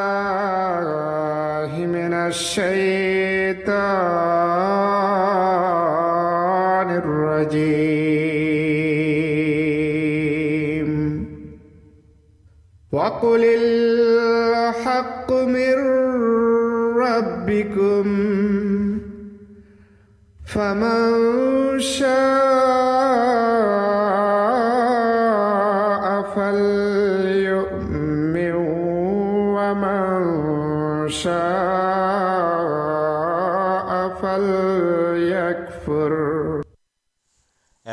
الله من الشيطان الرجيم. وقل الحق من ربكم فمن شاء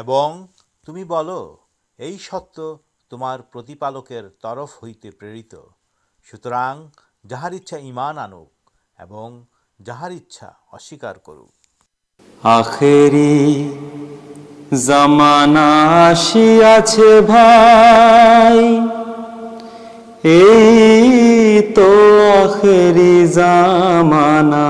এবং তুমি বলো, এই সত্য তোমার প্রতিপালকের তরফ হইতে প্রেরিত। সুতরাং যাহার ইচ্ছা ঈমান আনুক এবং যাহার ইচ্ছা অস্বীকার করুক। আখেরি আসিয়াছে ভাই, এই তো আখেরি জামানা।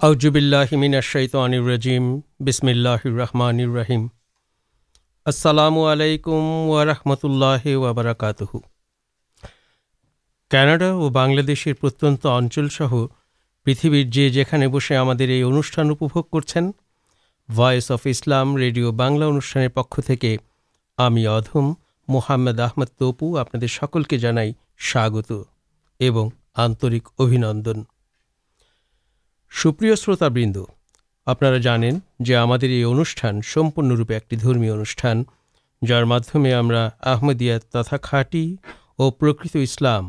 আউজুবিল্লাহিমিনাশাইতানির রাজিম, বিসমিল্লাহির রহমানির রহিম। আসসালামু আলাইকুম ওয়া রাহমাতুল্লাহি ওয়া বারাকাতুহু। কানাডা ও বাংলাদেশের প্রত্যন্ত অঞ্চলসহ পৃথিবীর যে যেখানে বসে আমাদের এই অনুষ্ঠান উপভোগ করছেন voice of Islam radio Bangla অনুষ্ঠানের পক্ষ থেকে আমি অধম মোহাম্মদ আহমদ তপু আপনাদের সকলকে জানাই স্বাগত এবং আন্তরিক অভিনন্দন। সুপ্রিয় শ্রোতাবৃন্দ, আপনারা জানেন যে আমাদের এই অনুষ্ঠান সম্পূর্ণরূপে একটি ধর্মীয় অনুষ্ঠান, যার মাধ্যমে আমরা আহমদিয়া তথা খাঁটি ও প্রকৃত ইসলাম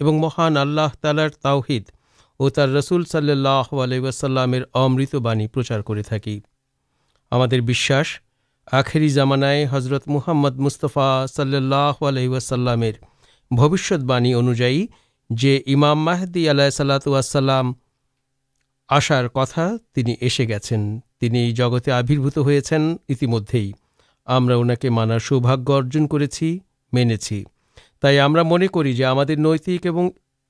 এবং মহান আল্লাহ তালার তাওহিদ ও তার রসুল সাল্লাহ আলাইসাল্লামের অমৃত বাণী প্রচার করে থাকি। আমাদের বিশ্বাস, আখেরি জামানায় হজরত মুহাম্মদ মুস্তফা সাল্লাহ আলহিউসাল্লামের ভবিষ্যৎবাণী অনুযায়ী যে ইমাম মাহদি আলাহ সাল্লাতুয়াসাল্লাম আসার কথা তিনি এসে গেছেন। তিনি জগতে আবির্ভূত হয়েছেন ইতিমধ্যেই। আমরা ওনাকে মানার সৌভাগ্য অর্জন করেছি, মেনেছি। তাই আমরা মনে করি যে আমাদের নৈতিক এবং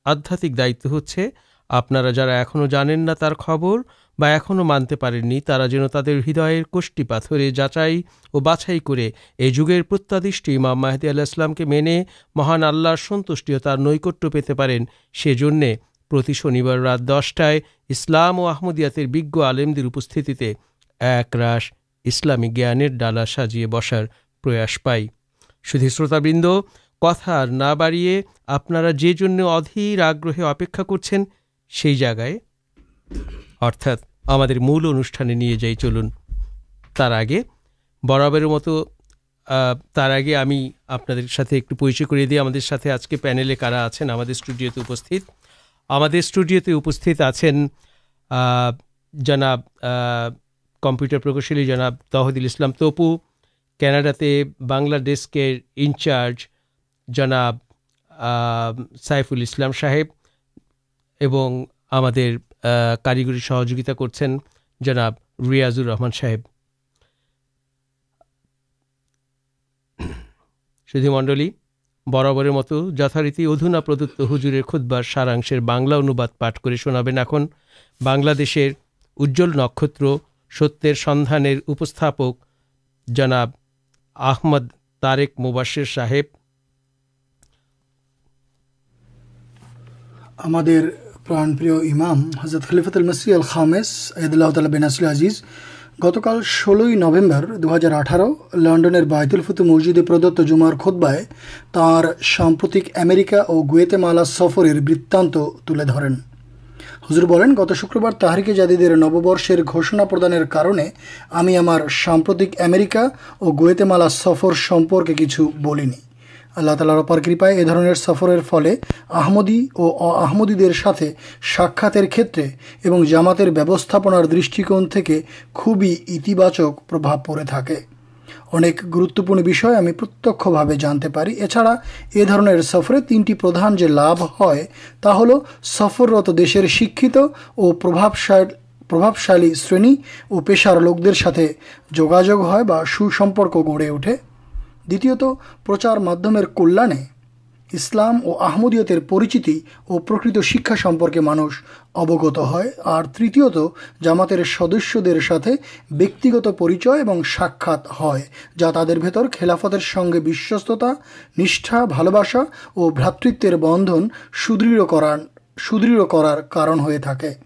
আধ্যাত্মিক দায়িত্ব হচ্ছে আপনারা যারা এখনও জানেন না তার খবর বা এখনও মানতে পারেননি, তারা যেন তাদের হৃদয়ের কোষ্টি পাথরে যাচাই ও বাছাই করে এই যুগের প্রত্যাদিষ্ট ইমাম মাহদি আল্লাহ ইসলামকে মেনে মহান আল্লাহর সন্তুষ্টি ও তার নৈকট্য পেতে পারেন। সেজন্যে প্রতি শনিবার রাত দশটায় ইসলাম ও আহমদিয়াতের বিজ্ঞ আলেমদের উপস্থিতিতে এক রাশ ইসলামী জ্ঞানের ডালা সাজিয়ে বসার প্রয়াস পাই। শুধু শ্রোতাবৃন্দ, কথা আর না বাড়িয়ে আপনারা যে জন্য অধীর আগ্রহে অপেক্ষা করছেন, সেই জায়গায়। অর্থাৎ আমাদের মূল অনুষ্ঠানে নিয়ে যাই চলুন। তার আগে, বরাবরের মতো তার আগে আমি আপনাদের সাথে একটু পরিচয় করিয়ে দিই। আমাদের সাথে আজকে প্যানেলে কারা আছেন? আমাদের স্টুডিওতে উপস্থিত আমাদের স্টুডিওতে উপস্থিত আছেন জনাব কম্পিউটার প্রকৌশলী জনাব তহদিল ইসলাম তপু, ক্যানাডাতে বাংলাদেশকের ইনচার্জ জনাব সাইফুল ইসলাম সাহেব এবং আমাদের কারিগরি সহযোগিতা করছেন জনাব রিয়াজুর রহমান সাহেব। সুধী মণ্ডলী বরাবরের মতো যথারীতি অধুনা প্রদত্ত হুজুরের খুদ্বার সারাংশের বাংলা অনুবাদ পাঠ করে শোনাবেন এখন বাংলাদেশের উজ্জ্বল নক্ষত্র সত্যের সন্ধানের উপস্থাপক জনাব আহমদ তারেক মুবাশির সাহেব। আমাদের প্রাণপ্রিয় ইমাম হজরত খলিফতুল মসি আল খামেস আয়দুল্লাহ তালা বেনাসুল আজিজ গতকাল ষোলোই নভেম্বর দু আঠারো লন্ডনের বায়তুল ফুতু মসজিদে প্রদত্ত জুমার খোদ্বায় তাঁর সাম্প্রতিক আমেরিকা ও গুয়েতেমালা সফরের বৃত্তান্ত তুলে ধরেন। হুজুর বলেন, গত শুক্রবার তাহারিকে জাদিদের নববর্ষের ঘোষণা প্রদানের কারণে আমি আমার সাম্প্রতিক আমেরিকা ও গুয়েতেমালা সফর সম্পর্কে কিছু বলিনি। আল্লাহ তালার অপার কৃপায় এ ধরনের সফরের ফলে আহমদি ও আহমদীদের সাথে সাক্ষাতের ক্ষেত্রে এবং জামাতের ব্যবস্থাপনার দৃষ্টিকোণ থেকে খুবই ইতিবাচক প্রভাব পড়ে থাকে। অনেক গুরুত্বপূর্ণ বিষয় আমি প্রত্যক্ষভাবে জানতে পারি। এছাড়া এ ধরনের সফরে তিনটি প্রধান যে লাভ হয় তা হলো সফররত দেশের শিক্ষিত ও প্রভাবশালী প্রভাবশালী শ্রেণি ও পেশার লোকদের সাথে যোগাযোগ হয় বা সুসম্পর্ক গড়ে ওঠে। দ্বিতীয়ত, প্রচার মাধ্যমের কল্যাণে ইসলাম ও আহমদীয়তের পরিচিতি ও প্রকৃত শিক্ষা সম্পর্কে মানুষ অবগত হয়। আর তৃতীয়ত, জামাতের সদস্যদের সাথে ব্যক্তিগত পরিচয় এবং সাক্ষাৎ হয়, যা তাদের ভেতর খেলাফতের সঙ্গে বিশ্বস্ততা, নিষ্ঠা, ভালোবাসা ও ভ্রাতৃত্বের বন্ধন সুদৃঢ় করার সুদৃঢ় করার কারণ হয়ে থাকে।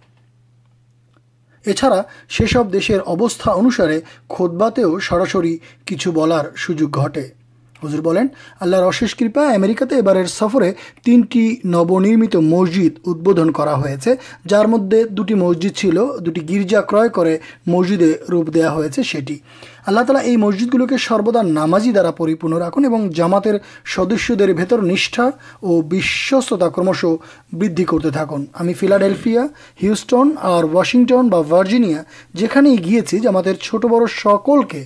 এছাড়া সেসব দেশের অবস্থা অনুসারে খোদবাতেও সরাসরি কিছু বলার সুযোগ ঘটে। হুজুর বলেন, আল্লাহর অশেষ কৃপায় আমেরিকাতে এবারের সফরে তিনটি নবনির্মিত মসজিদ উদ্বোধন করা হয়েছে, যার মধ্যে দুটি মসজিদ ছিল, দুটি গির্জা ক্রয় করে মসজিদে রূপ দেওয়া হয়েছে সেটি। আল্লাহ তালা এই মসজিদগুলোকে সর্বদা নামাজি দ্বারা পরিপূর্ণ রাখুন এবং জামাতের সদস্যদের ভেতর নিষ্ঠা ও বিশ্বস্ততা ক্রমশ বৃদ্ধি করতে থাকুন। আমি ফিলাডেলফিয়া, হিউস্টন আর ওয়াশিংটন বা ভার্জিনিয়া যেখানেই গিয়েছি, জামাতের ছোট বড় সকলকে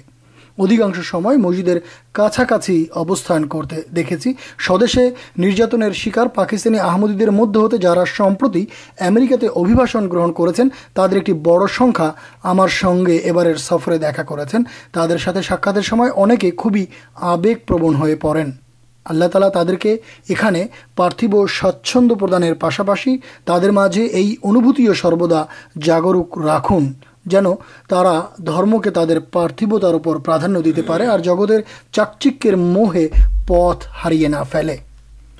অধিকাংশ সময় মসজিদের কাছাকাছি অবস্থান করতে দেখেছি। স্বদেশে নির্যাতনের শিকার পাকিস্তানি আহমদীদের মধ্যে হতে যারা সম্প্রতি আমেরিকাতে অভিবাসন গ্রহণ করেছেন, তাদের একটি বড় সংখ্যা আমার সঙ্গে এবারের সফরে দেখা করেছেন। তাদের সাথে সাক্ষাতের সময় অনেকে খুবই আবেগপ্রবণ হয়ে পড়েন। আল্লাহ তালা তাদেরকে এখানে পার্থিব স্বচ্ছন্দ প্রদানের পাশাপাশি তাদের মাঝে এই অনুভূতিও সর্বদা জাগরুক রাখুন। যেন তারা ধর্মকে তাদের পার্থিবতার উপর প্রাধান্য দিতে পারে আর জগতের চাকচিক্যের মোহে পথ হারিয়ে না ফেলে।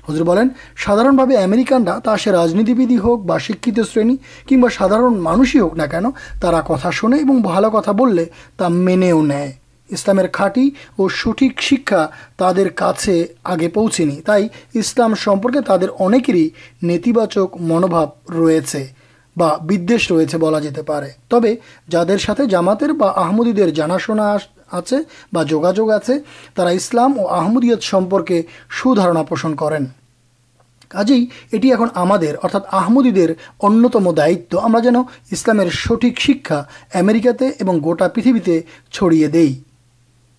হুজুর বলেন, সাধারণভাবে আমেরিকানরা তা সে রাজনীতিবিদই হোক বা শিক্ষিত শ্রেণি কিংবা সাধারণ মানুষই হোক না কেন, তারা কথা শোনে এবং ভালো কথা বললে তা মেনেও নেয়। ইসলামের খাঁটি ও সঠিক শিক্ষা তাদের কাছে আগে পৌঁছেনি, তাই ইসলাম সম্পর্কে তাদের অনেকেরই নেতিবাচক মনোভাব রয়েছে। বা বিদ্বেষ রয়েছে বলা যেতে পারে। তবে যাদের সাথে জামাতের বা আহমদীদের জানাশোনা আছে বা যোগাযোগ আছে, তারা ইসলাম ও আহমদিয়ত সম্পর্কে সুধারণা পোষণ করেন। কাজেই এটি এখন আমাদের, অর্থাৎ আহমদীদের অন্যতম দায়িত্ব। আমরা যেন ইসলামের সঠিক শিক্ষা আমেরিকাতে এবং গোটা পৃথিবীতে ছড়িয়ে দেই।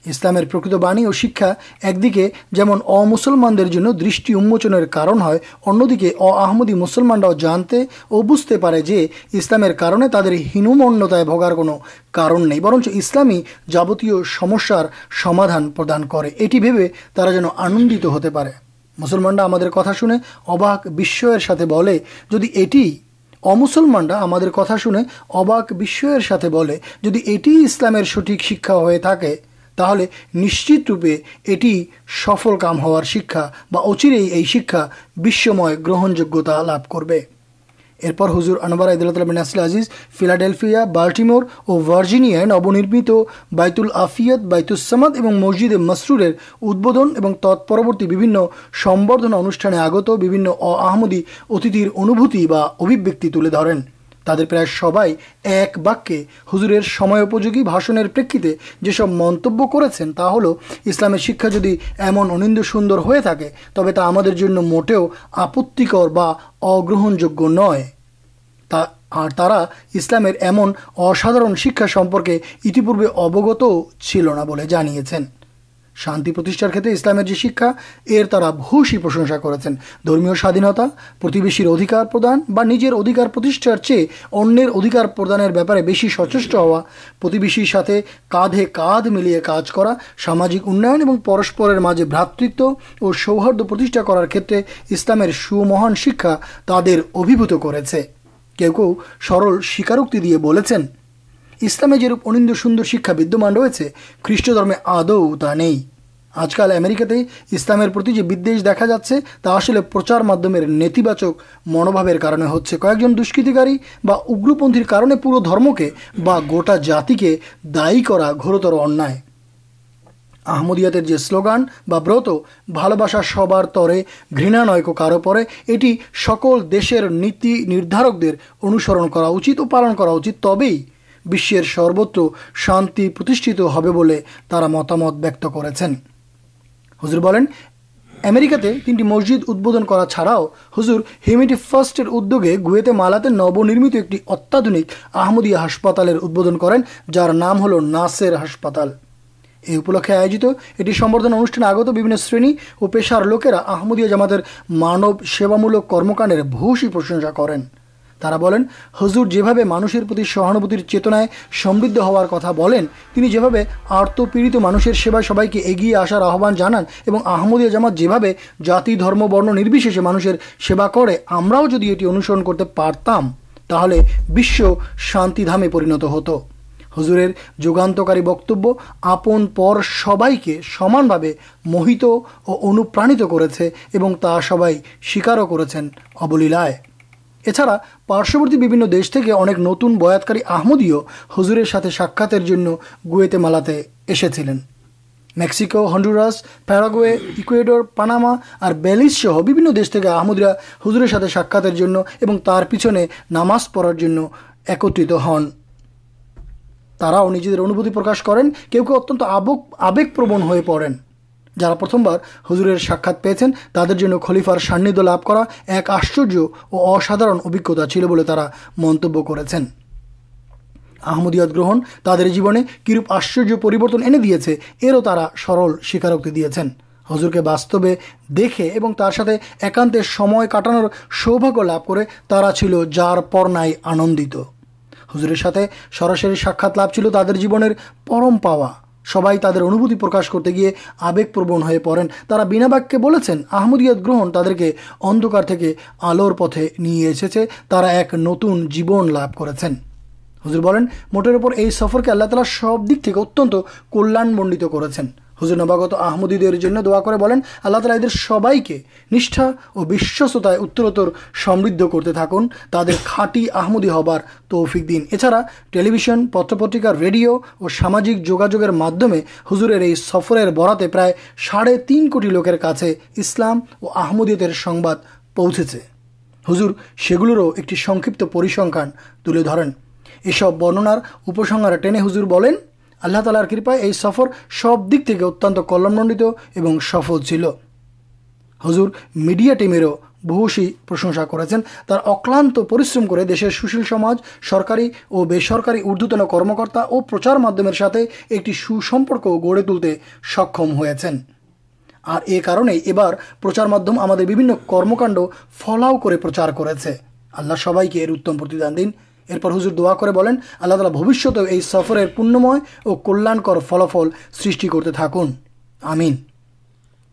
ইসলামের প্রকৃত বাণী ও শিক্ষা একদিকে যেমন অমুসলমানদের জন্য দৃষ্টি উন্মোচনের কারণ হয়, অন্যদিকে অ আহমদী মুসলমানরাও জানতে ও বুঝতে পারে যে ইসলামের কারণে তাদের হীনমন্যতায় ভোগার কোনো কারণ নেই, বরঞ্চ ইসলামই যাবতীয় সমস্যার সমাধান প্রদান করে। এটি ভেবে তারা যেন আনন্দিত হতে পারে। মুসলমানরা আমাদের কথা শুনে অবাক বিস্ময়ের সাথে বলে, যদি এটি অমুসলমানরা আমাদের কথা শুনে অবাক বিস্ময়ের সাথে বলে, যদি এটি ইসলামের সঠিক শিক্ষা হয়ে থাকে তাহলে নিশ্চিতরূপে এটি সফল কাম হওয়ার শিক্ষা বা অচিরেই এই শিক্ষা বিশ্বময় গ্রহণযোগ্যতা লাভ করবে। এরপর হুজুর আনবার আইদুল্লাহ বিন আজিজ, ফিলাডেলফিয়া, বাল্টিমোর ও ভার্জিনিয়ায় নবনির্মিত বাইতুল আফিয়ত বাইতুসামাদ এবং মসজিদে মসরুরের উদ্বোধন এবং তৎপরবর্তী বিভিন্ন সম্বর্ধনা অনুষ্ঠানে আগত বিভিন্ন অ আহমদী অতিথির অনুভূতি বা অভিব্যক্তি তুলে ধরেন। তাদের প্রায় সবাই এক বাক্যে হুজুরের সময়োপযোগী ভাষণের প্রেক্ষিতে যেসব মন্তব্য করেছেন তা হলো, ইসলামের শিক্ষা যদি এমন অনিন্দ সুন্দর হয়ে থাকে, তবে তা আমাদের জন্য মোটেও আপত্তিকর বা অগ্রহণযোগ্য নয়। তা, আর তারা ইসলামের এমন অসাধারণ শিক্ষা সম্পর্কে ইতিপূর্বে অবগতও ছিল না বলে জানিয়েছেন। শান্তি প্রতিষ্ঠার ক্ষেত্রে ইসলামের যে শিক্ষা, এর তারা ভূষী প্রশংসা করেছেন। ধর্মীয় স্বাধীনতা, প্রতিবেশীর অধিকার প্রদান বা নিজের অধিকার প্রতিষ্ঠার চেয়ে অন্যের অধিকার প্রদানের ব্যাপারে বেশি সচেষ্ট হওয়া, প্রতিবেশীর সাথে কাঁধে কাঁধ মিলিয়ে কাজ করা, সামাজিক উন্নয়ন এবং পরস্পরের মাঝে ভ্রাতৃত্ব ও সৌহার্দ্য প্রতিষ্ঠা করার ক্ষেত্রে ইসলামের সুমহান শিক্ষা তাদের অভিভূত করেছে। কেউ কেউ সরল স্বীকারোক্তি দিয়ে বলেছেন ইসলামে যেরূপ অনিন্দ সুন্দর শিক্ষা বিদ্যমান রয়েছে খ্রিস্ট ধর্মে আদৌ তা নেই। আজকাল আমেরিকাতে ইসলামের প্রতি যে বিদ্বেষ দেখা যাচ্ছে, তা আসলে প্রচার মাধ্যমের নেতিবাচক মনোভাবের কারণে হচ্ছে। কয়েকজন দুষ্কৃতিকারী বা উগ্রপন্থীর কারণে পুরো ধর্মকে বা গোটা জাতিকে দায়ী করা ঘোরতর অন্যায়। আহমদিয়াতের যে স্লোগান বা ব্রত, ভালোবাসা সবার তরে, ঘৃণা নয়কো কারও পরে, এটি সকল দেশের নীতি নির্ধারকদের অনুসরণ করা উচিত ও পালন করা উচিত। তবেই বিশ্বের সর্বত্র শান্তি প্রতিষ্ঠিত হবে বলে তারা মতামত ব্যক্ত করেছেন। হুজুর বলেন, আমেরিকাতে তিনটি মসজিদ উদ্বোধন করা ছাড়াও হুজুর হিউমিটি ফার্স্টের উদ্যোগে গুয়েতে মালাতে নবনির্মিত একটি অত্যাধুনিক আহমদিয়া হাসপাতালের উদ্বোধন করেন, যার নাম হলো নাসের হাসপাতাল। এই উপলক্ষে আয়োজিত এটি সম্বর্ধনা অনুষ্ঠানে আগত বিভিন্ন শ্রেণি ও পেশার লোকেরা আহমদিয়া জামাতের মানব সেবামূলক কর্মকাণ্ডের ভূষী প্রশংসা করেন। তারা বলেন, হজুর যেভাবে মানুষের প্রতি সহানুভূতির চেতনায় সমৃদ্ধ হওয়ার কথা বলেন, তিনি যেভাবে আর্তপীড়িত মানুষের সেবায় সবাইকে এগিয়ে আসার আহ্বান জানান এবং আহমদিয়া জামাত যেভাবে জাতি, ধর্ম, বর্ণ নির্বিশেষে মানুষের সেবা করে, আমরাও যদি এটি অনুসরণ করতে পারতাম, তাহলে বিশ্ব শান্তিধামে পরিণত হতো। হুজুরের যুগান্তকারী বক্তব্য আপন পর সবাইকে সমানভাবে মোহিত ও অনুপ্রাণিত করেছে এবং তা সবাই স্বীকারও করেছেন অবলীলায়। এছাড়া পার্শ্ববর্তী বিভিন্ন দেশ থেকে অনেক নতুন বয়াতকারী আহমদীয় হুজুরের সাথে সাক্ষাতের জন্য গুয়েতেমালাতে এসেছিলেন। Mexico, Honduras, Paraguay, Ecuador, Panama আর বেলিস সহ বিভিন্ন দেশ থেকে আহমদীরা হুজুরের সাথে সাক্ষাতের জন্য এবং তার পিছনে নামাজ পড়ার জন্য একত্রিত হন। তারাও নিজেদের অনুভূতি প্রকাশ করেন। কেউ কেউ অত্যন্ত আবেগ আবেগপ্রবণ হয়ে পড়েন। যারা প্রথমবার হুজুরের সাক্ষাৎ পেয়েছেন, তাদের জন্য খলিফার সান্নিধ্য লাভ করা এক আশ্চর্য ও অসাধারণ অভিজ্ঞতা ছিল বলে তারা মন্তব্য করেছেন। আহমদিয়াত গ্রহণ তাদের জীবনে কিরূপ আশ্চর্য পরিবর্তন এনে দিয়েছে, এরও তারা সরল স্বীকারোক্তি দিয়েছেন। হজুরকে বাস্তবে দেখে এবং তার সাথে একান্তে সময় কাটানোর সৌভাগ্য লাভ করে তারা ছিল যার পর্নায় আনন্দিত। হুজুরের সাথে সরাসরি সাক্ষাৎ লাভ ছিল তাদের জীবনের পরম পাওয়া। সবাই তাদের অনুভূতি প্রকাশ করতে গিয়ে আবেগপ্রবণ হয়ে পড়েন। তারা বিনা বাক্যে বলেছেন, আহমদিয়াত গ্রহণ তাদেরকে অন্ধকার থেকে আলোর পথে নিয়ে এসেছে। তারা এক নতুন জীবন লাভ করেছেন। হুজুর বলেন, মোটের ওপর এই সফরকে আল্লাহ তালা সব দিক থেকে অত্যন্ত কল্যাণমণ্ডিত করেছেন। হুজুর নবাগত আহমদীদের জন্য দোয়া করে বলেন, আল্লাহ তালা এদের সবাইকে নিষ্ঠা ও বিশ্বস্ততায় উত্তরোত্তর সমৃদ্ধ করতে থাকুন। তাদের খাঁটি আহমদি হবার তৌফিক দিন। এছাড়া টেলিভিশন, পত্রপত্রিকা, রেডিও ও সামাজিক যোগাযোগের মাধ্যমে হুজুরের এই সফরের বরাতে প্রায় সাড়ে তিন কোটি লোকের কাছে ইসলাম ও আহমদিয়তের সংবাদ পৌঁছেছে। হুজুর, সেগুলোরও একটি সংক্ষিপ্ত পরিসংখ্যান তুলে ধরেন। এসব বর্ণনার উপসংহারে টেনে হুজুর বলেন আল্লাহ তালার কৃপায় এই সফর সব দিক থেকে অত্যন্ত কল্যাণমণ্ডিত এবং সফল ছিল। হজুর মিডিয়া টিমেরও বহুশী প্রশংসা করেছেন। তার অক্লান্ত পরিশ্রম করে দেশের সুশীল সমাজ, সরকারি ও বেসরকারি ঊর্ধ্বতন কর্মকর্তা ও প্রচার মাধ্যমের সাথে একটি সুসম্পর্ক গড়ে তুলতে সক্ষম হয়েছেন। আর এ কারণেই এবার প্রচার মাধ্যম আমাদের বিভিন্ন কর্মকাণ্ড ফলাও করে প্রচার করেছে। আল্লাহ সবাইকে এর উত্তম প্রতিদান দিন। এরপর হুজুর দোয়া করে বলেন আল্লাহ তালা ভবিষ্যতেও এই সফরের পুণ্যময় ও কল্যাণকর ফলাফল সৃষ্টি করতে থাকুন। আমিন।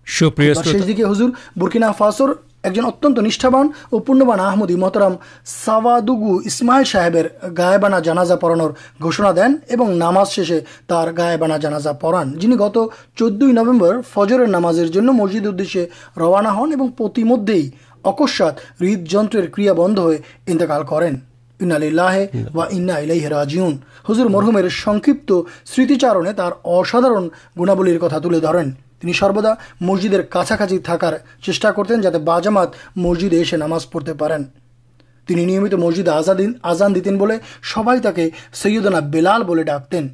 সুপ্রিয় শেষ দিকে হুজুর বুরকিনা ফাসোর একজন অত্যন্ত নিষ্ঠাবান ও পুণ্যবান আহমদি মহতরাম সাওয়াদুগু ইসমাইল সাহেবের গায়েবানা জানাজা পড়ানোর ঘোষণা দেন এবং নামাজ শেষে তার গায়েবানা জানাজা পড়ান। যিনি গত চোদ্দই নভেম্বর ফজরের নামাজের জন্য মসজিদ উদ্দেশ্যে রওয়ানা হন এবং প্রতিমধ্যেই অকস্মাৎ হৃদযন্ত্রের ক্রিয়া বন্ধ হয়ে ইন্তেকাল করেন। ইন্নালিল্লাহে ওয়া ইন্না ইলাইহি রাজিউন। হুজুর মরহুমের সংক্ষিপ্ত স্মৃতিচারণে তার অসাধারণ গুণাবলীর কথা তুলে ধরেন। তিনি সর্বদা মসজিদের কাছাকাছি থাকার চেষ্টা করতেন যাতে বাজামাত মসজিদে এসে নামাজ পড়তে পারেন। তিনি নিয়মিত মসজিদে আজাদিন আজান দিতেন বলে সবাই তাকে সৈয়দনা বেলাল বলে ডাকতেন।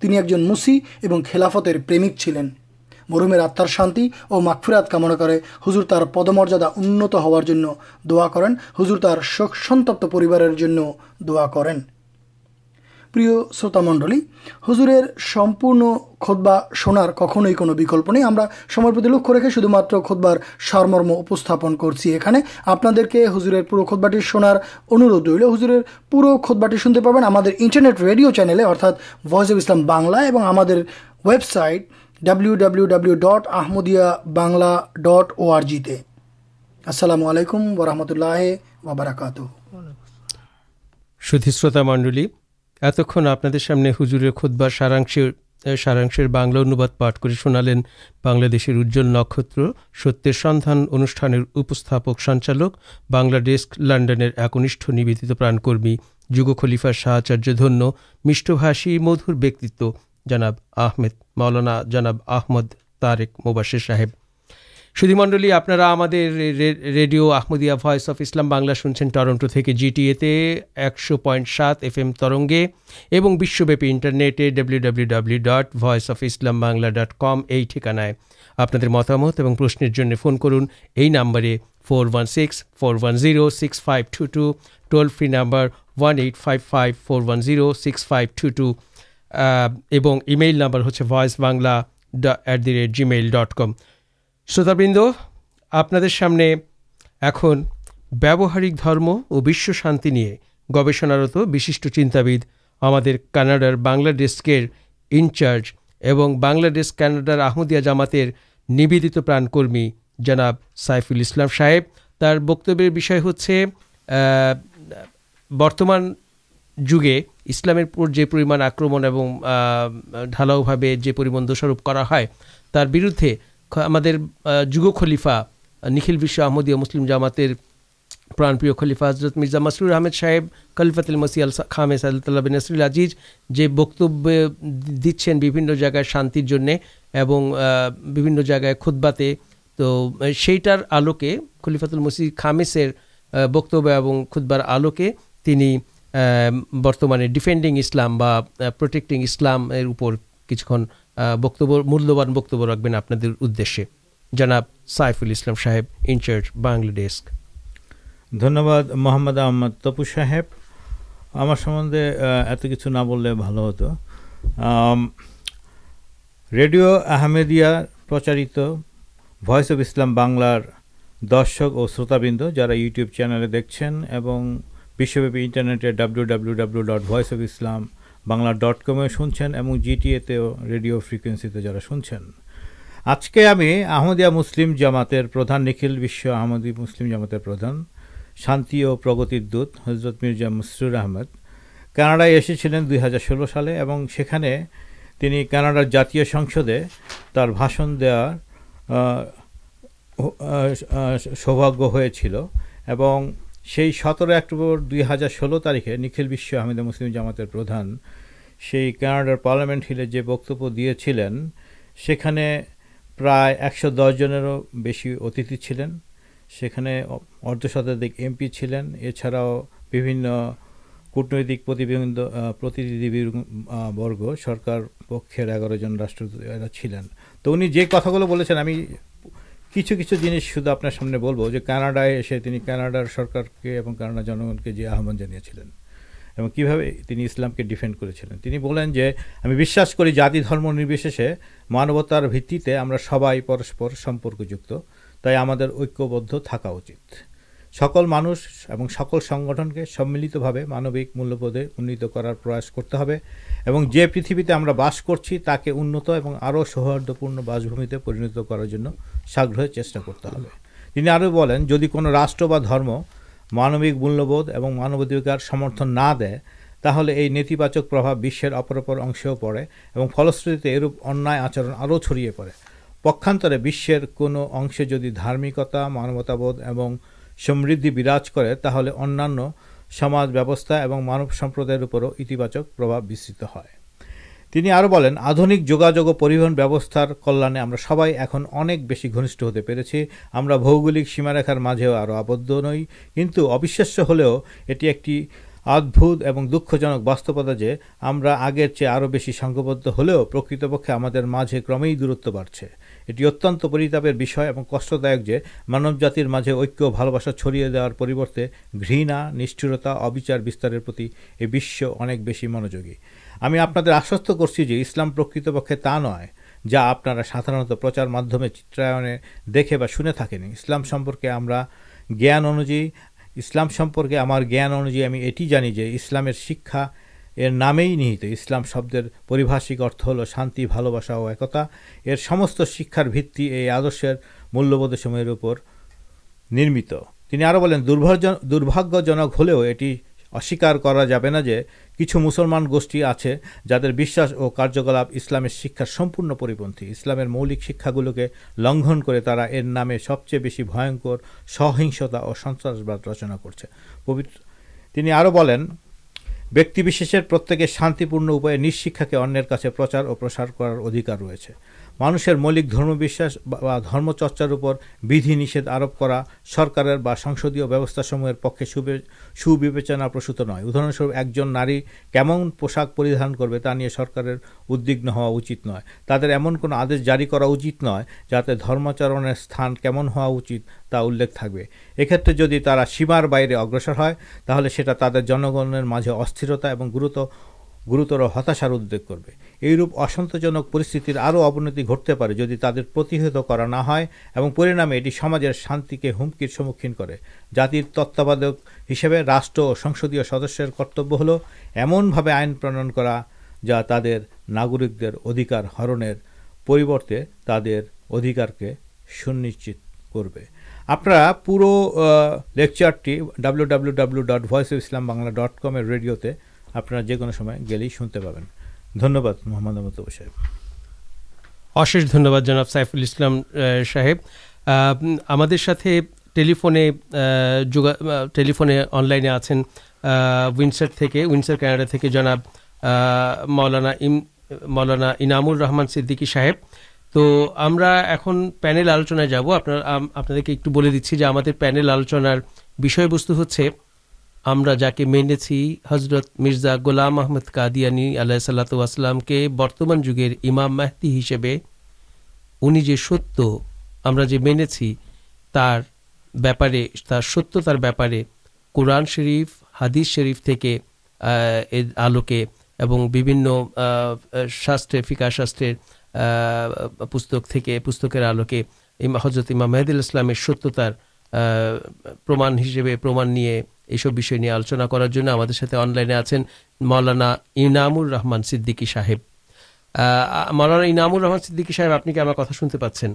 তিনি একজন মুসি এবং খেলাফতের প্রেমিক ছিলেন। মরুমের আত্মার শান্তি ও মাগফিরাত কামনা করে। হুজুর তার পদমর্যাদা উন্নত হওয়ার জন্য দোয়া করেন। হুজুর তার শোক সন্তপ্ত পরিবারের জন্য দোয়া করেন। প্রিয় শ্রোতামণ্ডলী হুজুরের সম্পূর্ণ খোদবা শোনার কখনোই কোনো বিকল্প নেই। আমরা সময় প্রতি লক্ষ্য রেখে শুধুমাত্র খোদবার সারমর্ম উপস্থাপন করছি এখানে। আপনাদেরকে হুজুরের পুরো খোদবাটি শোনার অনুরোধ রইল। হুজুরের পুরো খোদবাটি শুনতে পাবেন আমাদের ইন্টারনেট রেডিও চ্যানেলে, অর্থাৎ ভয়েস অফ ইসলাম বাংলা এবং আমাদের website W dot Ahmadiyya Bangla dot ওআরজিতে আসসালামু আলাইকুম ওরহমতুল্লাহ ওবরাকাতু সুধী শ্রোতা মণ্ডলী, এতক্ষণ আপনাদের সামনে হুজুরের খুদ্া সারাংশের সারাংশের বাংলা অনুবাদ পাঠ করে শোনালেন বাংলাদেশের উজ্জ্বল নক্ষত্র সত্যের সন্ধান অনুষ্ঠানের উপস্থাপক সঞ্চালক, বাংলা ডেস্ক লন্ডনের একনিষ্ঠ নিবেদিত প্রাণকর্মী যুগ খলিফা শাহাচার্য ধন্য মিষ্টভাষী মধুর ব্যক্তিত্ব জনাব আহমেদ, মাওলানা জনাব আহমদ তারেক মোবাশির সাহেব। সুধীমণ্ডলী আপনারা আমাদের radio Ahmadiyya voice of Islam Bangla শুনছেন টরন্টো থেকে জিটিএতে একশো পয়েন্ট সাত এফ এম তরঙ্গে এবং বিশ্বব্যাপী ইন্টারনেটে W W W dot voice of Islam Bangla dot com এই ঠিকানায় আপনাদের মতামত এবং প্রশ্নের জন্য ফোন করুন। এই নাম্বারে four one six four one zero six five two two toll free number one eight five five four one zero six five two two এবং ইমেইল নাম্বার হচ্ছে voice Bangla at the rate Gmail dot com শ্রোতাবৃন্দ, আপনাদের সামনে এখন ব্যবহারিক ধর্ম ও বিশ্ব শান্তি নিয়ে গবেষণারত বিশিষ্ট চিন্তাবিদ আমাদের কানাডার বাংলাদেশকের ইনচার্জ এবং বাংলাদেশ কানাডার আহমদিয়া জামাতের নিবেদিত প্রাণকর্মী জনাব সাইফুল ইসলাম সাহেব। তার বক্তব্যের বিষয় হচ্ছে বর্তমান যুগে ইসলামের উপর যে পরিমাণ আক্রমণ এবং ঢালাওভাবে যে পরিমাণ দোষারোপ করা হয়, তার বিরুদ্ধে আমাদের যুগ খলিফা নিখিল বিশ্ব আহমদীয় মুসলিম জামাতের প্রাণপ্রিয় খলিফা হজরত মির্জা মাসরুর আহমেদ সাহেব, খলিফাতুল মসি আল খামেস আল্লাহ বিন নসরুল আজিজ, যে বক্তব্য দিচ্ছেন বিভিন্ন জায়গায় শান্তির জন্যে এবং বিভিন্ন জায়গায় খুদ্বাতে তো সেইটার আলোকে খলিফাতুল মসি খামেসের বক্তব্য এবং খুদ্বার আলোকে তিনি বর্তমানে ডিফেন্ডিং ইসলাম বা প্রোটেক্টিং ইসলাম এর উপর কিছুক্ষণ বক্তব্য, মূল্যবান বক্তব্য রাখবেন আপনাদের উদ্দেশ্যে। জনাব সাইফুল ইসলাম সাহেব ইনচার্জ বাংলা ডেস্ক ধন্যবাদ, মোহাম্মদ আহমদ তপু সাহেব। আমার সম্বন্ধে এত কিছু না বললে ভালো হতো। রেডিও আহমেদিয়া প্রচারিত ভয়েস অফ ইসলাম বাংলার দর্শক ও শ্রোতাবৃন্দ যারা ইউটিউব চ্যানেলে দেখছেন এবং বিশ্বব্যাপী ইন্টারনেটে W W W dot voice of Islam Bangla dot কমে শুনছেন এবং জিটিএতেও রেডিও ফ্রিকোয়েন্সিতে যারা শুনছেন। আজকে আমি আহমদিয়া মুসলিম জামাতের প্রধান, নিখিল বিশ্ব আহমদি মুসলিম জামাতের প্রধান, শান্তি ও প্রগতির দূত হজরত মির্জা মুসরুর আহমেদ। কানাডায় এসেছিলেন দুই হাজার ষোলো সালে এবং সেখানে তিনি কানাডার জাতীয় সংসদে তার ভাষণ দেওয়ার সৌভাগ্য হয়েছিল এবং সেই সতেরো অক্টোবর দুই হাজার ষোলো তারিখে নিখিল বিশ্ব আহমেদ মুসলিম জামাতের প্রধান সেই কানাডার পার্লামেন্ট হিলে যে বক্তব্য দিয়েছিলেন, সেখানে প্রায় একশো দশ জনেরও বেশি অতিথি ছিলেন। সেখানে অর্ধশতাধিক এমপি ছিলেন। এছাড়াও বিভিন্ন কূটনৈতিক প্রতিবন্ধ প্রতিনিধি বর্গ, সরকার পক্ষের এগারো জন রাষ্ট্রদূত ছিলেন। তো উনি যে কথাগুলো বলেছেন, আমি কিছু কিছু জিনিস শুধু আপনার সামনে বলব যে কানাডায় এসে তিনি কানাডার সরকারকে এবং কানাডার জনগণকে যে আহ্বান জানিয়েছিলেন এবং কীভাবে তিনি ইসলামকে ডিফেন্ড করেছিলেন। তিনি বলেন যে, আমি বিশ্বাস করি জাতি ধর্ম নির্বিশেষে মানবতার ভিত্তিতে আমরা সবাই পরস্পর সম্পর্কযুক্ত, তাই আমাদের ঐক্যবদ্ধ থাকা উচিত। সকল মানুষ এবং সকল সংগঠনকে সম্মিলিতভাবে মানবিক মূল্যবোধে উন্নীত করার প্রয়াস করতে হবে এবং যে পৃথিবীতে আমরা বাস করছি তাকে উন্নত এবং আরও সৌহার্দ্যপূর্ণ বাসভূমিতে পরিণত করার জন্য সাগ্রহে চেষ্টা করতে হবে। তিনি আরও বলেন, যদি কোনো রাষ্ট্র বা ধর্ম মানবিক মূল্যবোধ এবং মানবাধিকার সমর্থন না দেয়, তাহলে এই নেতিবাচক প্রভাব বিশ্বের অপর অপর অংশেও পড়ে এবং ফলশ্রুতিতে এরূপ অন্যায় আচরণ আরও ছড়িয়ে পড়ে। পক্ষান্তরে বিশ্বের কোনো অংশে যদি ধার্মিকতা, মানবতাবোধ এবং সমৃদ্ধি বিরাজ করে, তাহলে অন্যান্য সমাজ ব্যবস্থা এবং মানব সম্প্রদায়ের উপরও ইতিবাচক প্রভাব বিস্তৃত হয়। তিনি আরও বলেন, আধুনিক যোগাযোগ ও পরিবহন ব্যবস্থার কল্যাণে আমরা সবাই এখন অনেক বেশি ঘনিষ্ঠ হতে পেরেছি। আমরা ভৌগোলিক সীমারেখার মাঝেও আরও আবদ্ধ নই, কিন্তু অবিশ্বাস্য হলেও এটি একটি অদ্ভুত এবং দুঃখজনক বাস্তবতা যে আমরা আগের চেয়ে আরও বেশি সংঘবদ্ধ হলেও প্রকৃতপক্ষে আমাদের মাঝে ক্রমেই দূরত্ব বাড়ছে। এটি অত্যন্ত পরিতাপের বিষয় এবং কষ্টদায়ক যে মানবজাতির মাঝে ঐক্য ভালোবাসা ছড়িয়ে দেওয়ার পরিবর্তে ঘৃণা, নিষ্ঠুরতা, অবিচার বিস্তারের প্রতি এই বিশ্ব অনেক বেশি মনোযোগী। আমি আপনাদের আশ্বস্ত করছি যে ইসলাম প্রকৃতপক্ষে তা নয়, যা আপনারা সাধারণত প্রচার মাধ্যমে চিত্রায়নে দেখে বা শুনে থাকেন। ইসলাম সম্পর্কে আমরা জ্ঞান অনুযায়ী, ইসলাম সম্পর্কে আমার জ্ঞান অনুযায়ী আমি এটি জানি যে ইসলামের শিক্ষা এর নামেই নিহিত। ইসলাম শব্দের পরিভাষিক অর্থ হলো শান্তি, ভালোবাসা ও একতা। এর সমস্ত শিক্ষার ভিত্তি এই আদর্শের মূল্যবোধ মূল্যবোধসমূহের উপর নির্মিত। তিনি আরও বলেন, দুর্ভাগ্য দুর্ভাগ্যজনক হলেও এটি অস্বীকার করা যাবে না যে কিছু মুসলমান গোষ্ঠী আছে যাদের বিশ্বাস ও কার্যকলাপ ইসলামের শিক্ষার সম্পূর্ণ পরিপন্থী। ইসলামের মৌলিক শিক্ষাগুলোকে লঙ্ঘন করে তারা এর নামে সবচেয়ে বেশি ভয়ঙ্কর সহিংসতা ও সন্ত্রাসবাদ রচনা করছে। পবিত্র তিনি আরও বলেন ব্যক্তিবিশেষের প্রত্যেকের শান্তিপূর্ণ উপায়ে নিঃশিক্ষাকে অন্যের কাছে প্রচার ও প্রসার করার অধিকার রয়েছে। মানুষের মৌলিক ধর্মবিশ্বাস বা ধর্মচর্চার উপর বিধি নিষেধ আরোপ করা সরকারের বা সংসদীয় ব্যবস্থাসমূহের পক্ষে সুবে, সুবিবেচনা প্রসূত নয়। উদাহরণস্বরূপ, একজন নারী কেমন পোশাক পরিধান করবে তা নিয়ে সরকারের উদ্বিগ্ন হওয়া উচিত নয়। তাদের এমন কোনো আদেশ জারি করা উচিত নয় যাতে ধর্মাচরণের স্থান কেমন হওয়া উচিত তা উল্লেখ থাকবে। এক্ষেত্রে যদি তারা সীমার বাইরে অগ্রসর হয়, তাহলে সেটা তাদের জনগণের মাঝে অস্থিরতা এবং গুরুত্ব গুরুতর হতাশার উদ্বেগ করবে। এইরূপ অসন্তোষজনক পরিস্থিতির আরও অবনতি ঘটতে পারে যদি তাদের প্রতিহত করা না হয় এবং পরিণামে এটি সমাজের শান্তিকে হুমকির সম্মুখীন করে। জাতির তত্ত্বাবধায়ক হিসেবে রাষ্ট্র ও সংসদীয় সদস্যের কর্তব্য হল এমনভাবে আইন প্রণয়ন করা যা তাদের নাগরিকদের অধিকার হরণের পরিবর্তে তাদের অধিকারকে সুনিশ্চিত করবে। আপনারা পুরো লেকচারটি W W W dot voice of Islam Bangla dot কমের রেডিওতে আপনারা যে কোনো সময় গেলেই শুনতে পাবেন। ধন্যবাদ মোহাম্মদ আহমদ সাহেব। অশেষ ধন্যবাদ জনাব সাইফুল ইসলাম সাহেব। আমাদের সাথে টেলিফোনে যোগা টেলিফোনে অনলাইনে আছেন উইন্সার থেকে উইন্সার কানাডা থেকে জনাব মৌলানা ইম, মৌলানা ইনামুর রহমান সিদ্দিকী সাহেব। তো আমরা এখন প্যানেল আলোচনায় যাব। আপনার আপনাদেরকে একটু বলে দিচ্ছি যে আমাদের প্যানেল আলোচনার বিষয়বস্তু হচ্ছে আমরা যাকে মেনেছি হজরত মির্জা গোলাম আহমদ কাদিয়ানি আলাহ সাল্লাতামকে বর্তমান যুগের ইমাম মাহদি হিসেবে, উনি যে সত্য আমরা যে মেনেছি, তার ব্যাপারে, তার সত্যতার ব্যাপারে কোরআন শরীফ, হাদিস শরীফ থেকে এর আলোকে এবং বিভিন্ন শাস্ত্রে, ফিকা শাস্ত্রের পুস্তক থেকে, পুস্তকের আলোকে হজরত ইমাম মেহদুল ইসলামের সত্যতার প্রমাণ হিসেবে, প্রমাণ নিয়ে এইসব বিষয় নিয়ে আলোচনা করার জন্য আমাদের সাথে অনলাইনে আছেন মৌলানা ইনামুর রহমান সিদ্দিকী সাহেব। মৌলানা ইনামুর রহমান সিদ্দিকী সাহেব আপনি কি আমার কথা শুনতে পাচ্ছেন?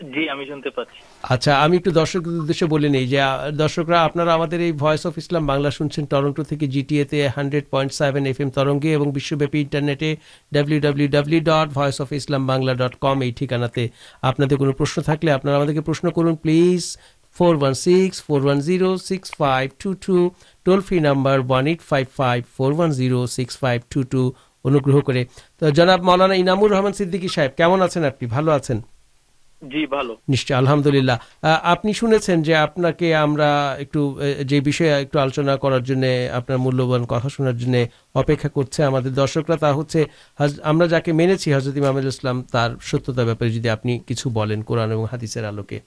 জি আমি শুনতে পাচ্ছি। আচ্ছা আমি একটু দর্শকদের উদ্দেশ্যে বলে নেই যে দর্শকরা আপনারা আমাদের এই ভয়েস অফ ইসলাম বাংলা শুনছেন টরন্টো থেকে জিটিএতে hundred point seven F M তরঙ্গে এবং বিশ্বব্যাপী ইন্টারনেটে W W W dot voice of Islam Bangla dot com এই ঠিকানাতে আপনাদের কোনো প্রশ্ন থাকলে আপনারা আমাদেরকে প্রশ্ন করুন please four one six four one zero six five two two toll free number one eight five five four one zero six five two two অনুগ্রহ করে। তো জনাব মৌলানা ইনামুর রহমান সিদ্দিকী সাহেব কেমন আছেন আপনি? ভালো আছেন? জি ভালো। নিশ্চয় আলহামদুলিল্লাহ। আপনি শুনেছেন যে আপনাকে আমরা একটু যে বিষয়ে একটু আলোচনা করার জন্য আপনার মূল্যবান কথা শোনার জন্য অপেক্ষা করছে আমাদের দর্শকরা তা হচ্ছে আমরা যাকে মেনেছি হজরত ইমামুল ইসলাম তার সত্যতার ব্যাপারে যদি আপনি কিছু বলেন কোরআন এবং হাদিসের আলোকে।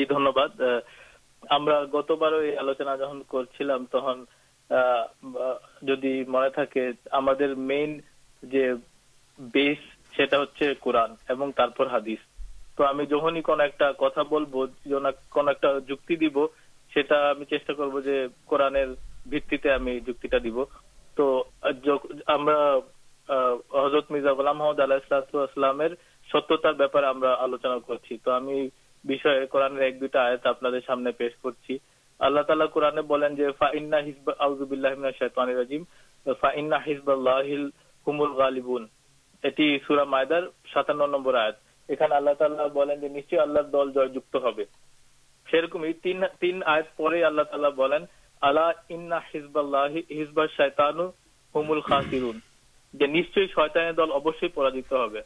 জি, ধন্যবাদ। আমরা গতবার ওই আলোচনা যখন করছিলাম, তখন যদি মনে থাকে, আমাদের মেইন যে বেস সেটা হচ্ছে কোরআন এবং তারপর হাদিস। তো আমি যখনই কোন একটা কথা বলব কোন একটা যুক্তি দিব, সেটা আমি চেষ্টা করব যে কোরআনের ভিত্তিতে আমি যুক্তিটা দিব। তো আমরা হজরত মির্জা গোলাম মোহাম্মদ আলাহিসামের সত্যতার ব্যাপারে আমরা আলোচনা করছি। তো আমি বিষয়ে কোরআনের এক দুইটা আয়াত আপনাদের সামনে পেশ করছি। আল্লাহ তালা কোরআনে বলেন যে, ফাইন্না হিজব আউজুবিল্লাহ শাইতানির রাজিম। ফাইন্না হিজবাল্লাহিল হুমুল গালিবুন। এটি সুরা মায়দার সাতান্ন নম্বর আয়াত। এখানে আল্লাহ তাল্লাহ বলেন যে, নিশ্চয়ই আল্লাহর দল জয়যুক্ত হবে। সেরকমই তিন তিন আয়াত পরে আল্লাহ তাল্লাহ বলেন, আলা ইন্না হিজবাল্লাহি, হিজবা শায়তানু হুমুল খাসিরুন। যে, নিশ্চয়ই শয়তানের দল অবশ্যই পরাজিত হবে।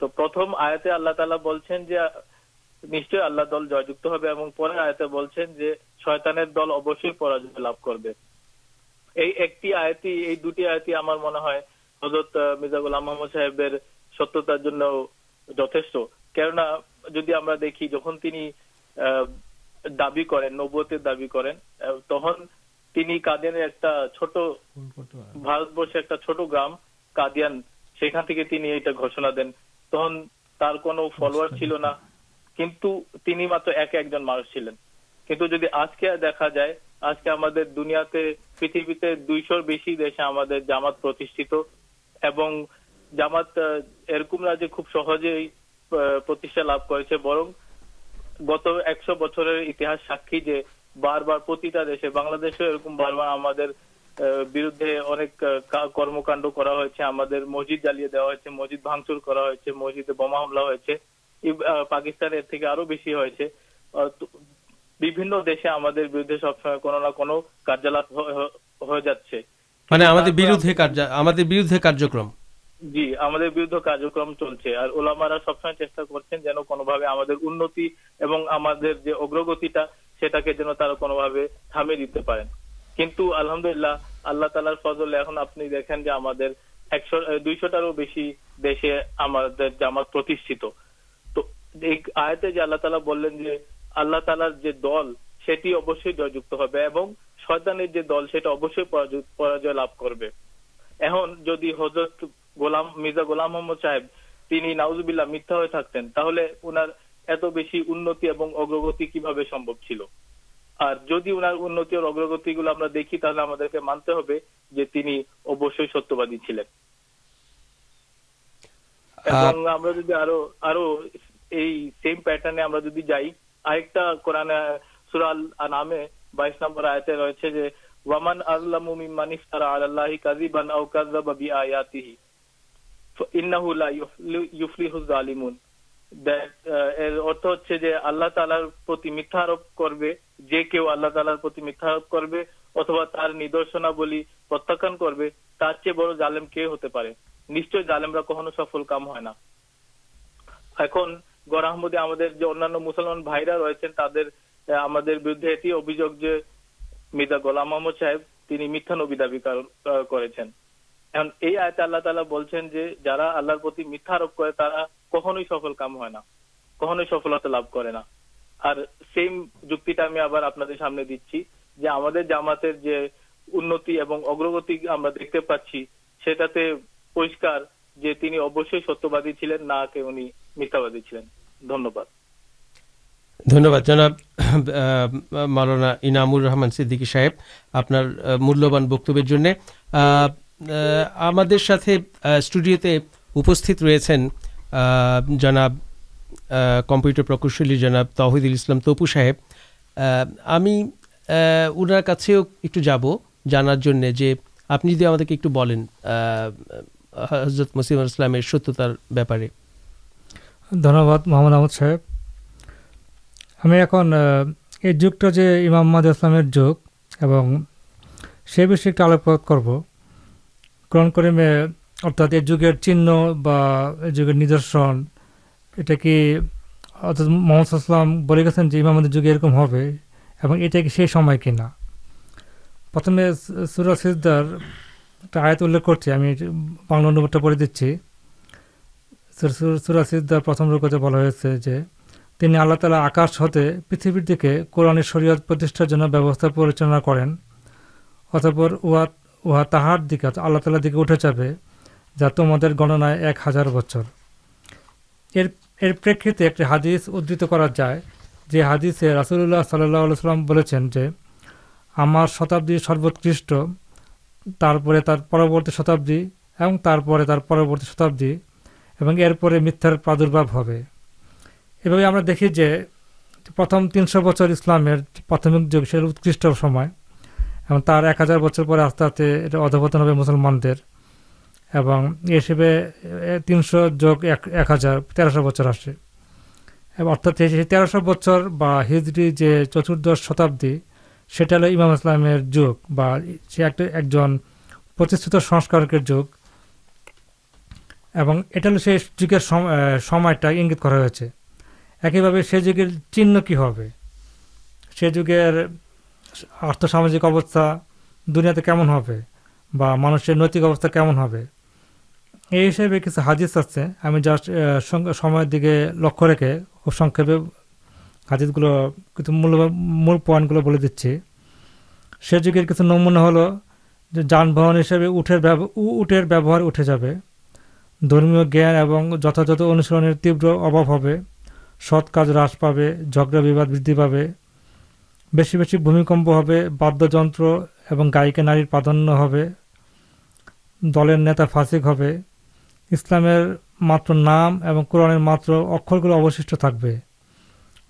তো প্রথম আয়াতে আল্লাহ তাআলা বলছেন যে নিশ্চয়ই আল্লাহ দল জয়যুক্ত হবে এবং পরের আয়াতে বলছেন যে শয়তানের দল অবশ্যই পরাজয় লাভ করবে। এই একটি আয়াতি এই দুটি আয়াতি আমার মনে হয় হজরত আহ, মির্জা গোলাম মোহাম্মদ সাহেবের সত্যতার জন্য যথেষ্ট। কেননা যদি আমরা দেখি যখন তিনি আহ, দাবি করেন নবুয়তের দাবি করেন তখন তিনি কাদিয়ানের একটা ছোট ভারতবর্ষে একটা ছোট গ্রাম কাদিয়ান সেখান থেকে তিনি এটা ঘোষণা দেন। তখন তার কোনো ফলোয়ার ছিল না। কিন্তু তিনি মাত্র এক একজন মানুষ ছিলেন। কিন্তু যদি আজকে দেখা যায়, আজকে আমাদের দুনিয়াতে, পৃথিবীতে দুইশোর বেশি দেশে আমাদের জামাত প্রতিষ্ঠিত এবং জামাত এরকম না যে খুব সহজেই প্রতিষ্ঠা লাভ করেছে, বরং গত একশো বছরের ইতিহাস সাক্ষী যে বারবার প্রতিটা দেশে, বাংলাদেশেও এরকম বারবার আমাদের বিরুদ্ধে অনেক কর্মকাণ্ড করা হয়েছে। আমাদের মসজিদ জ্বালিয়ে দেওয়া হয়েছে, মসজিদ ভাঙচুর করা হয়েছে, মসজিদে বোমা হামলা হয়েছে। পাকিস্তানের থেকে আরও বেশি হয়েছে। বিভিন্ন দেশে আমাদের বিরুদ্ধে সবসময় কোনো না কোনো কার্যালাপ হয়ে যাচ্ছে। মানে আমাদের বিরুদ্ধে কার্য আমাদের বিরুদ্ধে কার্যক্রম। জি আমাদের বিরুদ্ধে কার্যক্রম চলছে। আর ওলামারা সবসময় চেষ্টা করছেন যেন কোনোভাবে আমাদের উন্নতি এবং আমাদের যে অগ্রগতিটা সেটাকে যেন তারা কোনোভাবে থামিয়ে দিতে পারেন। কিন্তু আলহামদুলিল্লাহ আল্লাহ তালার ফজলে এখন আপনি দেখেন যে আমাদের একশো দুইশোটারও বেশি দেশে আমাদের জামাত প্রতিষ্ঠিত। এই আয়াতে যে আল্লাহ তালা বললেন যে আল্লাহ তালার যে দল সেটি অবশ্যই জয়যুক্ত হবে এবং শয়তানের যে দল সেটা অবশ্যই পরাজয় লাভ করবে। এখন যদি হজরত গোলাম মির্জা গোলাম মোহাম্মদ সাহেব তিনি নাউজুবিল্লাহ মিথ্যা হয়ে থাকতেন তাহলে ওনার এত বেশি উন্নতি এবং অগ্রগতি কীভাবে সম্ভব ছিল? আর যদি উনার উন্নতি ও অগ্রগতি গুলো আমরা দেখি তাহলে আমাদেরকে মানতে হবে যে তিনি অবশ্যই সত্যবাদী ছিলেন। এবং আমরা যদি আরও আরও এই সেম প্যাটার্নে আমরা যদি যাই আরেকটা কোরআনে সুরাল নামে বাইশ নম্বর আয়াতে রয়েছে যে ওয়ামান আল্লামু মিম্মান ইফতারা আলাল্লাহি কাযিবান আও কাযাবা বিআয়াতিহি ইন্নাহু লা ইউফলিহু জালিমুন That, uh, এর অর্থ হচ্ছে যে আল্লাহ তালার প্রতি মিথ্যা আরোপ করবে যে কেউ আল্লাহ তালার প্রতি মিথ্যা আরোপ করবে অথবা তার নিদর্শনাবলী প্রত্যাখ্যান করবে তার চেয়ে বড় জালেম কে হতে পারে? নিশ্চয় জালেমরা কখনো সফল কাম হয় না। এখন গড় আহমদে আমাদের যে অন্যান্য মুসলমান ভাইরা রয়েছেন, তাদের আমাদের বিরুদ্ধে এটি অভিযোগ যে মির্জা গোলাম মোহাম্মদ সাহেব তিনি মিথ্যা নবী দাবি করেছেন। এখন এই আয়তে আল্লাহ তালা বলছেন যে যারা আল্লাহর প্রতি মিথ্যা আরোপ করে, তারা কখনোই সফল কাম হয় না, কখনোই সফলতা লাভ করে না। আর সেম যুক্তিটা আমি আবার আপনাদের সামনে দিচ্ছি, যে আমাদের জামাতের যে উন্নতি এবং অগ্রগতি আমরা দেখতে পাচ্ছি, সেটাতে পরিষ্কার যে তিনি অবশ্যই সত্যবাদী ছিলেন, না কে উনি মিথ্যাবাদী ছিলেন। ধন্যবাদ। ধন্যবাদ জনাব। আহ, মাওলানা ইনামুর রহমান সিদ্দিকী সাহেব আপনার মূল্যবান বক্তব্যের জন্য। আমাদের সাথে স্টুডিওতে উপস্থিত রয়েছেন জনাব কম্পিউটার প্রকৌশলী জনাব তহিদুল ইসলাম তপু সাহেব। আমি ওনার কাছেও একটু যাব জানার জন্যে যে আপনি যদি আমাদেরকে একটু বলেন হজরত মুসিম ইসলামের সত্যতার ব্যাপারে। ধন্যবাদ মোহাম্মদ আহমদ সাহেব। আমি এখন এই যুগটা যে ইমাম মাদ ইসলামের যুগ এবং সে বিষয়ে একটু আলোকপাত করব। কোরআন করিমে অর্থাৎ এই যুগের চিহ্ন বা এই যুগের নিদর্শন, এটা কি অর্থাৎ মোহাম্মদ ইসলাম বলে গেছেন যে ইমামদের যুগে এরকম হবে এবং এটা কি সেই সময় কিনা? প্রথমে সুরা সিজদার একটা আয়াত উল্লেখ করছি, আমি বাংলা অনুবাদটা পড়ে দিচ্ছি। সুরা সিদ্দার প্রথম রুকতে বলা হয়েছে যে, তিনি আল্লাহ তালা আকাশ হতে পৃথিবীর দিকে কোরআনের শরীয়ত প্রতিষ্ঠার জন্য ব্যবস্থা পরিচালনা করেন। অতঃপর উহা উহা তাহার দিকে আল্লাহ তালার দিকে উঠে যাবে যা তোমাদের গণনায় এক হাজার বছর। এর এর প্রেক্ষিতে একটি হাদিস উদ্ধৃত করা যায়, যে হাদিসে রাসুল্লাহ সাল্লাহ সাল্লাম বলেছেন যে, আমার শতাব্দী সর্বোৎকৃষ্ট, তারপরে তার পরবর্তী শতাব্দী এবং তারপরে তার পরবর্তী শতাব্দী এবং এরপরে মিথ্যার প্রাদুর্ভাব হবে। এভাবে আমরা দেখি যে প্রথম তিনশো বছর ইসলামের প্রাথমিক যুগ, সেটা উৎকৃষ্ট সময় এবং তার এক হাজার বছর পরে আস্তে আস্তে এটা অধপতন হবে মুসলমানদের এবং এ হিসেবে তিনশো যোগ এক এক হাজার, তেরোশো বছর আসে। এবং অর্থাৎ সেই তেরোশো বছর বা হিজড়ি যে চতুর্দশ শতাব্দী, সেটা হলো ইমাম ইসলামের যুগ বা সে একটা, একজন প্রতিষ্ঠিত সংস্কারকের যুগ। এবং এটা হলো সেই যুগের সম- সময়টা ইঙ্গিত করা হয়েছে। একইভাবে সে যুগের চিহ্ন কি হবে? সে যুগের আর্থসামাজিক অবস্থা দুনিয়াতে কেমন হবে? বা মানুষের নৈতিক অবস্থা কেমন হবে? এই হিসেবে কিছু হাদিস আছে। আমি জাস্ট সময়ের দিকে লক্ষ্য রেখে খুব সংক্ষেপে হাদিসগুলো কিছু মূল মূল পয়েন্টগুলো বলে দিচ্ছি। সে যুগের কিছু নমুনা হলো যে যানবাহন হিসেবে উঠের ব্যব- উ- উটের ব্যবহার উঠে যাবে। ধর্মীয় জ্ঞান এবং যথাযথ অনুশীলনের তীব্র অভাব হবে। সৎ কাজ হ্রাস পাবে, ঝগড়া বিবাদ বৃদ্ধি পাবে। বেশি বেশি ভূমিকম্প হবে, বাদ্যযন্ত্র এবং গায়িকা নারীর প্রাধান্য হবে। দলের নেতা ফাসিক হবে। ইসলামের মাত্র নাম এবং কোরআনের মাত্র অক্ষরগুলো অবশিষ্ট থাকবে।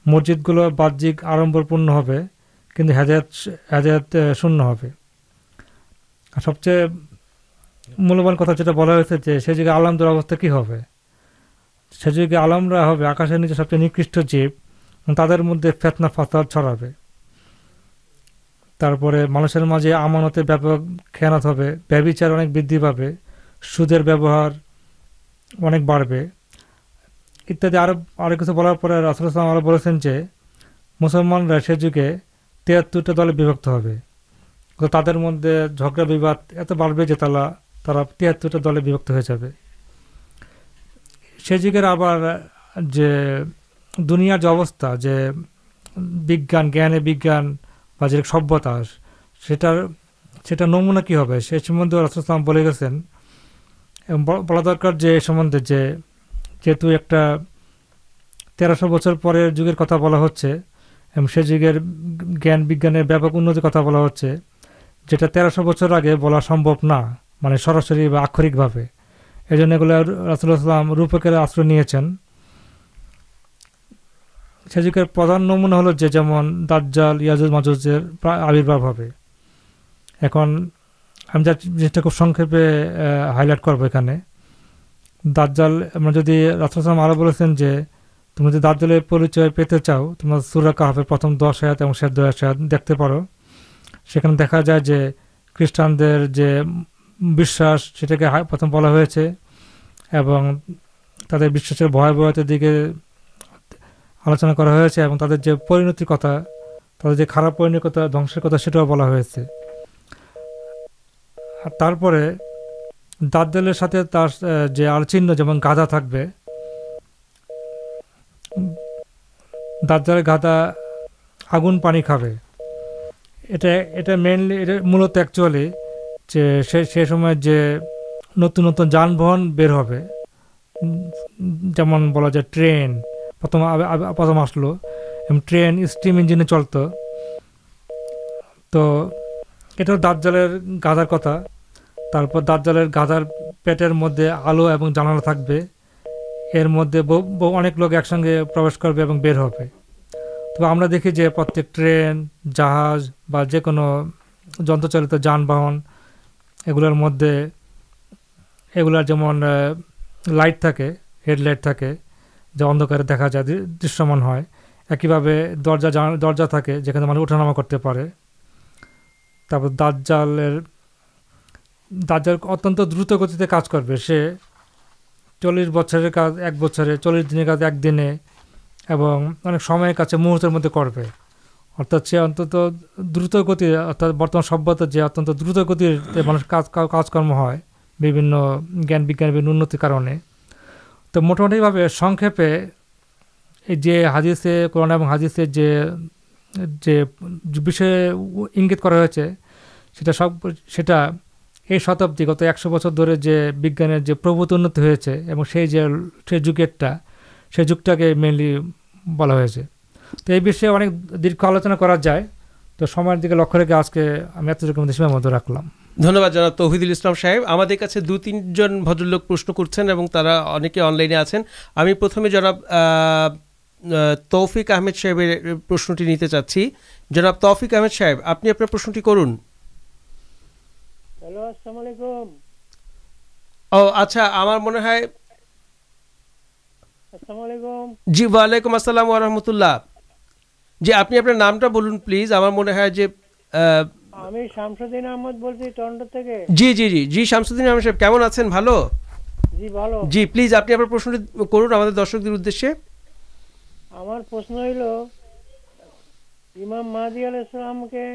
মসজিদগুলো বাহ্যিক আড়ম্বরপূর্ণ হবে, কিন্তু হেদায়ত হেদায়ত শূন্য হবে। সবচেয়ে মূল্যবান কথা যেটা বলা হয়েছে যে সে যুগে আলামদের অবস্থা কি হবে? সে যুগে আলামরা হবে আকাশের নিচে সবচেয়ে নিকৃষ্ট জীব, তাদের মধ্যে ফেতনা ফাসাদ ছড়াবে। তারপরে মানুষের মাঝে আমানতের ব্যাপক খেয়ানত হবে, ব্যবিচার অনেক বৃদ্ধি পাবে, সুদের ব্যবহার অনেক বাড়বে। ইত্যাদি আরও আরও কিছু বলার পরে রাসুল ইসলাম আরও বলেছেন যে, মুসলমানরা সে যুগে তিয়াত্তরটা দলে বিভক্ত হবে। তাদের মধ্যে ঝগড়া বিবাদ এত বাড়বে যে তারা তারা তিয়াত্তরটা দলে বিভক্ত হয়ে যাবে। সে যুগের আবার যে দুনিয়ার যে অবস্থা, যে বিজ্ঞান, জ্ঞানে বিজ্ঞান বা যে সভ্যতা, সেটার সেটা নমুনা কি হবে? সে সম্বন্ধে রাসুলাম বলে গেছেন, এবং বলা দরকার যে সম্বন্ধে যে যেহেতু একটা তেরোশো বছর পরের যুগের কথা বলা হচ্ছে, এবং সে যুগের জ্ঞান বিজ্ঞানের ব্যাপক উন্নতির কথা বলা হচ্ছে, যেটা তেরোশো বছর আগে বলা সম্ভব না। মানে সরাসরি বা আক্ষরিকভাবে। এই জন্য এগুলো রাসুলাম রূপকের আশ্রয় নিয়েছেন। সে যুগের প্রধান নমুনা হলো যে যেমন দাজ্জাল ইয়াজুজ মাজুজের আবির্ভাব হবে। এখন আমি যা জিনিসটা খুব সংক্ষেপে হাইলাইট করব এখানে। দাজ্জাল আমরা যদি রাসুলাম আরও বলেছেন যে তুমি যদি দাজ্জালের পরিচয় পেতে চাও, তোমরা সুরা কাহাফের প্রথম দশ আয়াত এবং শেষ দশ আয়াত দেখতে পারো। সেখানে দেখা যায় যে খ্রিস্টানদের যে বিশ্বাস, সেটাকে প্রথম বলা হয়েছে এবং তাদের বিশ্বাসের ভয়াবহতার দিকে আলোচনা করা হয়েছে এবং তাদের যে পরিণতির কথা, তাদের যে খারাপ পরিণতির কথা, ধ্বংসের কথা, সেটাও বলা হয়েছে। আর তারপরে দাঁতদেলের সাথে তার যে আর চিহ্ন যেমন গাধা থাকবে দাঁতজালের গাধা আগুন পানি খাবে। এটা এটা মেনলি এটা মূলত অ্যাকচুয়ালি যে সে সে সময় যে নতুন নতুন যানবাহন বের হবে, যেমন বলা যায় ট্রেন, প্রথম প্রথম আসলো, এবং ট্রেন, স্টিম ইঞ্জিনে চলতো। তো এটাও দাঁতজালের গাধার কথা। তারপর দাঁতজালের গাধার পেটের মধ্যে আলো এবং জানালা থাকবে। এর মধ্যে অনেক লোক একসঙ্গে প্রবেশ করবে এবং বের হবে। তো আমরা দেখি যে প্রত্যেক ট্রেন, জাহাজ বা যে কোনো যন্ত্রচালিত যানবাহন এগুলোর মধ্যে, এগুলার যেমন লাইট থাকে হেডলাইট থাকে, যা অন্ধকারে দেখা যায় দৃশ্যমান হয়। একইভাবে দরজা দরজা থাকে, যেখানে মানুষ ওঠানামা করতে পারে। তারপর দাজ্জালের, দাজ্জাল অত্যন্ত দ্রুত গতিতে কাজ করবে। সে চল্লিশ বছরের কাজ, এক বছরে, চল্লিশ দিনের কাজ একদিনে এবং অনেক সময়ের কাছে মুহূর্তের মধ্যে করবে। অর্থাৎ সে অন্তত দ্রুত গতি অর্থাৎ বর্তমান সভ্যতা যে অত্যন্ত দ্রুত গতির যে মানুষ কাজ কাজকর্ম হয় বিভিন্ন জ্ঞান বিজ্ঞানের বিভিন্ন উন্নতির কারণে। তো মোটামুটিভাবে সংক্ষেপে এই যে হাদিসে কোরআন এবং হাদিসের যে যে বিষয়ে ইঙ্গিত করা হয়েছে সেটা সব সেটা এই শতাব্দী গত একশো বছর ধরে যে বিজ্ঞানের যে প্রভূত উন্নতি হয়েছে এবং সেই যে সেই যুগেরটা সেই যুগটাকে মেনলি বলা হয়েছে। তো এই বিষয়ে অনেক দীর্ঘ আলোচনা করা যায়। তো সময়ের দিকে লক্ষ্য রেখে আজকে আমি এতটুকু মধ্যে সীমাবদ্ধ রাখলাম। ধন্যবাদ জানাব তৌহিদুল ইসলাম সাহেব। আমাদের কাছে দু তিনজন ভদ্রলোক প্রশ্ন করছেন এবং তারা অনেকে অনলাইনে আছেন। আমি প্রথমে জনাব তৌফিক আহমেদ সাহেবের প্রশ্নটি নিতে চাচ্ছি। জনাব তৌফিক আহমেদ সাহেব আপনি আপনার প্রশ্নটি করুন। হ্যালো আসসালামু আলাইকুম। ও আচ্ছা আমার মনে হয় আসসালামু আলাইকুম। জি ওয়ালাইকুম আসসালাম ওরহমতুল্লাহ জি আপনি আপনার নামটা বলুন প্লিজ আমার মনে হয় যে আমি শামসুদ্দিন আহমদ বলছি টরন্টো থেকে। জি জি জি। জি শামসুদ্দিন আহমদ সাহেব কেমন আছেন? ভালো? জি ভালো। জি প্লিজ আপনি আপনার প্রশ্নটি করুন আমাদের দর্শকদের উদ্দেশ্যে। আমার প্রশ্ন হইল ইমাম মাহাদি আল ইসলামকে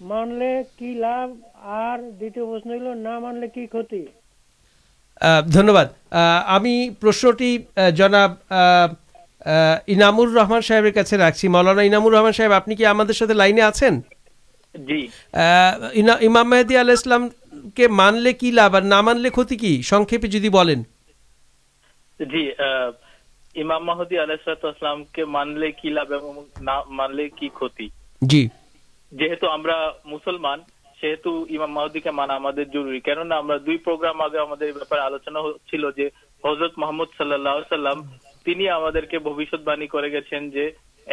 মানলে কি লাভ? আর দ্বিতীয় প্রশ্ন হইল না মানলে কি ক্ষতি? ধন্যবাদ। আমি প্রশ্নটি জনাব ইনামুর রহমান সাহেবের কাছে রাখছি। মৌলানা ইনামুর রহমান সাহেব আপনি কি আমাদের সাথে লাইনে আছেন? জি। ইমাম মেহেদি আল ইসলামকে মানলে কি লাভ আর না মানলে ক্ষতি কি? সংক্ষেপে যদি বলেন। জি ইমাম মাহুদি আলাইসালামকে মানলে কি লাভ এবং না মানলে কি ক্ষতি? জি। যেহেতু আমরা মুসলমান সেহেতু ইমাম মাহুদিকে মানা আমাদের জরুরি। কেননা আমরা দুই প্রোগ্রাম আগে আমাদের ব্যাপারে আলোচনা হচ্ছিল যে হজরত মোহাম্মদ সাল্লাহ সাল্লাম তিনি আমাদেরকে ভবিষ্যৎবাণী করে গেছেন যে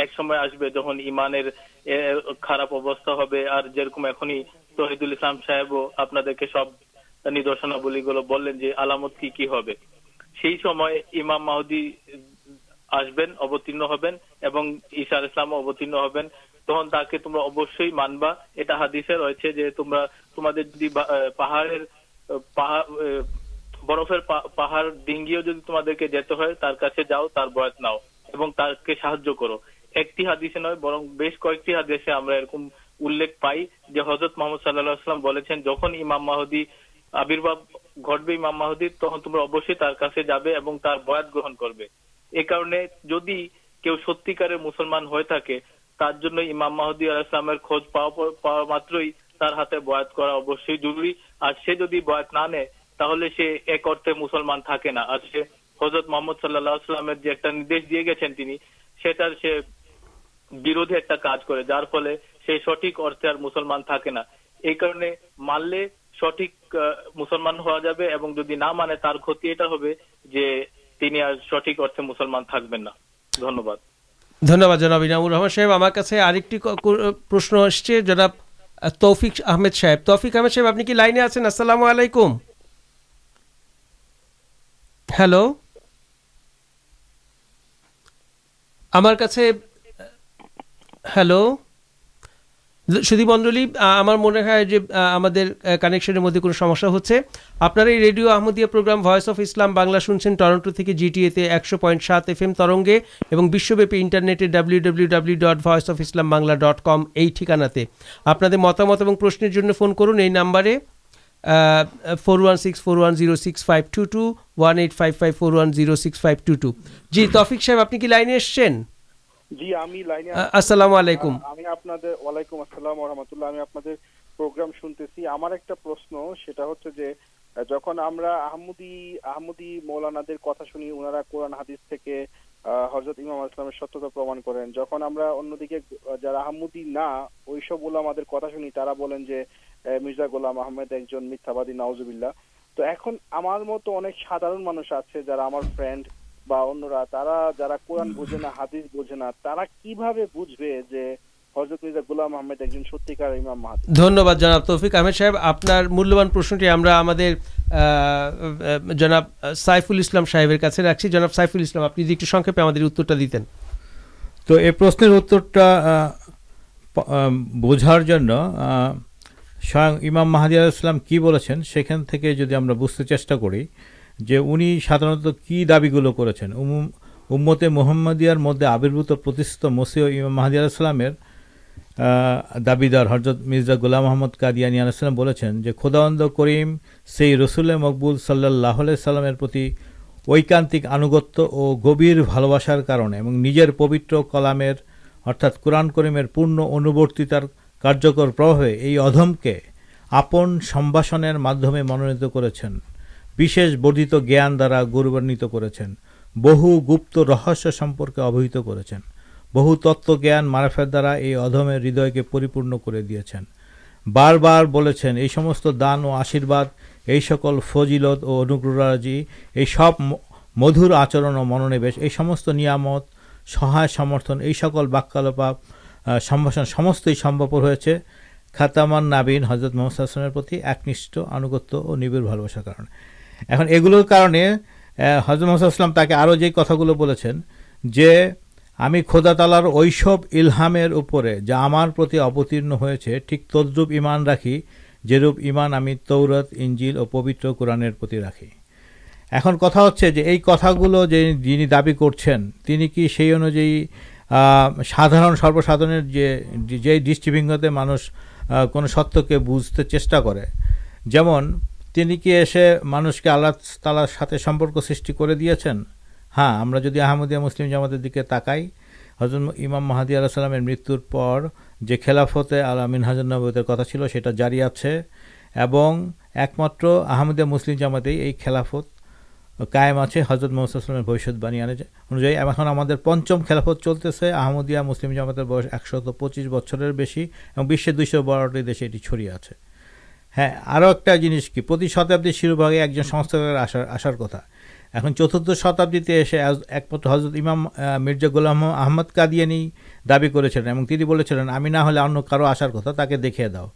এক সময় আসবে যখন ইমানের খারাপ অবস্থা হবে। আর যেরকম এখনই তহিদুল ইসলাম সাহেবও আপনাদেরকে সব নিদর্শনাবলীগুলো বললেন যে আলামত কি কি হবে। সেই সময় ইমাম মাহুদি আসবেন, অবতীর্ণ হবেন এবং আল ইসলাম অবতীর্ণ হবেন। তখন তাকে তোমরা অবশ্যই মানবা। এটা হাদিসে রয়েছে যে তোমরা, তোমাদের যদি পাহাড়ের বরফের পাহাড় ডিঙ্গিও যদি তোমাদেরকে যেতে হয়, তার কাছে যাও, তার বয়স নাও এবং তাকে সাহায্য করো। একটি হাদিসে নয়, বরং বেশ কয়েকটি হাদিসে আমরা এরকম উল্লেখ পাই যে হজরত মোহাম্মদ সাল্লাহ আসলাম বলেছেন, যখন ইমাম মাহুদি, আবির্ভাব ঘটবে ইমাম মাহুদির তখন তোমরা অবশ্যই তার কাছে যাবে এবং তার বয়াত গ্রহণ করবে। এ কারণে যদি কেউ সত্যিকারের মুসলমান হয়ে থাকে, তার জন্য ইমাম মাহুদি আলাহ ইসলামের খোঁজ পাওয়া পাওয়া মাত্রই তার হাতে বয়াত করা অবশ্যই জরুরি। আর সে যদি বয়াত না নেয় তাহলে সে এক অর্থে মুসলমান থাকে না। আর সে হজরত মোহাম্মদ সাল্লাহ সাল্লামের যে একটা নির্দেশ দিয়ে গেছেন তিনি, সেটার সে বিরোধী একটা কাজ করে, যার ফলে সে সঠিক অর্থে আর মুসলমান থাকে না। এই কারণে মানলে সঠিক মুসলমান হওয়া যাবে এবং যদি না মানে তার ক্ষতি এটা হবে যে তিনি আর সঠিক অর্থে মুসলমান থাকবেন না। ধন্যবাদ। ধন্যবাদ জনাব ইনামুর রহমান সাহেব। আমার কাছে আরেকটি প্রশ্ন আসছে, জনাব তৌফিক আহমেদ সাহেব। তৌফিক আহমেদ সাহেব, আপনি কি লাইনে আছেন? আসসালামু আলাইকুম। হ্যালো? আমার কাছে, হ্যালো? সুদী মণ্ডলী আমার মনে হয় যে আমাদের কানেকশনের মধ্যে কোনো সমস্যা হচ্ছে। আপনারা এই radio Ahmadiyya programme voice of Islam Bangla শুনছেন টরন্টো থেকে জিটিএতে একশো পয়েন্ট সাত এফ এম তরঙ্গে এবং বিশ্বব্যাপী ইন্টারনেটে W W W dot voice of Islam Bangla dot com এই ঠিকানাতে। আপনাদের মতামত এবং প্রশ্নের জন্য ফোন করুন এই নাম্বারে। Four one six four one zero six five two two one eight five five four one zero six five two two জি তফিক সাহেব আপনি কি লাইনে এসছেন? জি আমি লাইনে আসসালামু আলাইকুম। আমি আপনাদের ওয়ালাইকুম আসসালাম রহমতুল্লাহ আমি আপনাদের প্রোগ্রাম শুনতেছি। আমার একটা প্রশ্ন সেটা হচ্ছে যে যখন আমরা আহমদি আহমদি মৌলানাদের কথা শুনি ওনারা কোরআন হাদিস থেকে হজরত ইমাম ইসলামের সত্যতা প্রমাণ করেন যখন আমরা অন্যদিকে যারা আহমদি না ওইসব ওলামাদের কথা শুনি তারা বলেন যে আহ, মির্জা গোলাম আহমেদ একজন মিথ্যাবাদী নাউজুবিল্লাহ। তো এখন আমার মতো অনেক সাধারণ মানুষ আছে যারা আমার ফ্রেন্ড বা অন্যরা তারা যারা কোরআন বোঝে না হাদিস বোঝে না তারা কীভাবে বুঝবে যে হজরত মির্জা গোলাম আহমেদ একজন সত্যিকার ইমাম মাহাদি? ধন্যবাদ জনাব তৌফিক আহমেদ সাহেব। আপনার মূল্যবান প্রশ্নটি আমরা আমাদের জনাব সাইফুল ইসলাম সাহেবের কাছে রাখছি। জনাব সাইফুল ইসলাম আপনি যদি একটু সংক্ষেপে আমাদের উত্তরটা দিতেন। তো এই প্রশ্নের উত্তরটা বোঝার জন্য স্বয়ং ইমাম মাহাদি ইসলাম কী বলেছেন সেখান থেকে যদি আমরা বুঝতে চেষ্টা করি যে উনি সাধারণত কি দাবিগুলো করেছেন, উম- উম্মতে মোহাম্মদিয়ার মধ্যে আবির্ভূত প্রতিষ্ঠিত মসিহ ইমাম মাহাদি ইসলামের দাবিদার হজরত মির্জা গোলাম মোহাম্মদ কাদিয়ানি আলাইসাল্লাম বলেছেন যে খোদাবন্দ করিম সেই রসুলে মকবুল সাল্লাহ সাল্লামের প্রতি ঐকান্তিক আনুগত্য ও গভীর ভালোবাসার কারণে এবং নিজের পবিত্র কলামের অর্থাৎ কোরআন করিমের পূর্ণ অনুবর্তিতার কার্যকর প্রভাবে এই অধমকে আপন সম্ভাষণের মাধ্যমে মনোনীত করেছেন। বিশেষ বর্ধিত জ্ঞান দ্বারা গৌরবান্বিত করেছেন। বহু গুপ্ত রহস্য সম্পর্কে অবহিত করেছেন। বহু তত্ত্বজ্ঞান মারাফের দ্বারা এই অধমের হৃদয়কে পরিপূর্ণ করে দিয়েছেন। বারবার বলেছেন, এই সমস্ত দান ও আশীর্বাদ, এই সকল ফজিলত ও অনুগ্রহরাজি, এই সব মধুর আচরণ ও মনোনিবেশ, এই সমস্ত নিয়ামত, সহায় সমর্থন, এই সকল বাক্যালোপাপ সম্ভাষণ সমস্তই সম্ভবপর হয়েছে। খাতামান নাবিন হজরত মোহাম্মদ আসলামের প্রতি একনিষ্ঠ, আনুগত্য ও নিবিড় ভালোবাসার কারণে। এখন এগুলোর কারণে হজরত মোহাম্মদ আসলাম তাকে আরও যে কথাগুলো বলেছেন, যে আমি খোদা তালার ওইসব ইলহামের উপরে যা আমার প্রতি অবতীর্ণ হয়েছে, ঠিক তদ্রূপ ইমান রাখি, যেরূপ ইমান আমি তৌরত ইঞ্জিল ও পবিত্র কোরআনের প্রতি রাখি। এখন কথা হচ্ছে যে, এই কথাগুলো যে যিনি দাবি করছেন, তিনি কি সেই অনুযায়ী সাধারণ, সর্বসাধারণের যে যে দৃষ্টিভঙ্গিতে মানুষ কোনো সত্যকে বুঝতে চেষ্টা করে, যেমন তিনি কি এসে মানুষকে আল্লাহ তালার সাথে সম্পর্ক সৃষ্টি করে দিয়েছেন? হ্যাঁ আমরা যদি আহমদিয়া মুসলিম জামাতের দিকে তাকাই হজরত ইমাম মাহাদি আল্লাহ সাল্লামের মৃত্যুর পর যে খেলাফতে আলা মিনহাজুল নবীদের কথা ছিল, সেটা জারি আছে এবং একমাত্র আহমদিয়া মুসলিম জামাতেই এই খেলাফত কায়েম আছে হজরত মোহাম্মদ আসলামের ভবিষ্যৎবাণী আনে- অনুযায়ী, এখন আমাদের পঞ্চম খেলাফত চলতেছে, আহমদিয়া মুসলিম জামাতের বয়স একশত পঁচিশ বছরের বেশি এবং বিশ্বের দুইশো বারোটি দেশে এটি ছড়িয়ে আছে। হ্যাঁ আরও একটা জিনিস কি? প্রতি শতাব্দীর শিরোভাগে একজন সংস্কারের আসার আসার কথা। এখন চতুর্থ শতাব্দীতে এসে একমাত্র হজরত ইমাম মির্জা গোলাম আহমদ কাদিয়ানি দাবি করেছিলেন এবং তিনি বলেছিলেন, আমি না হলে অন্য কারও আসার কথা তাকে দেখিয়ে দাও।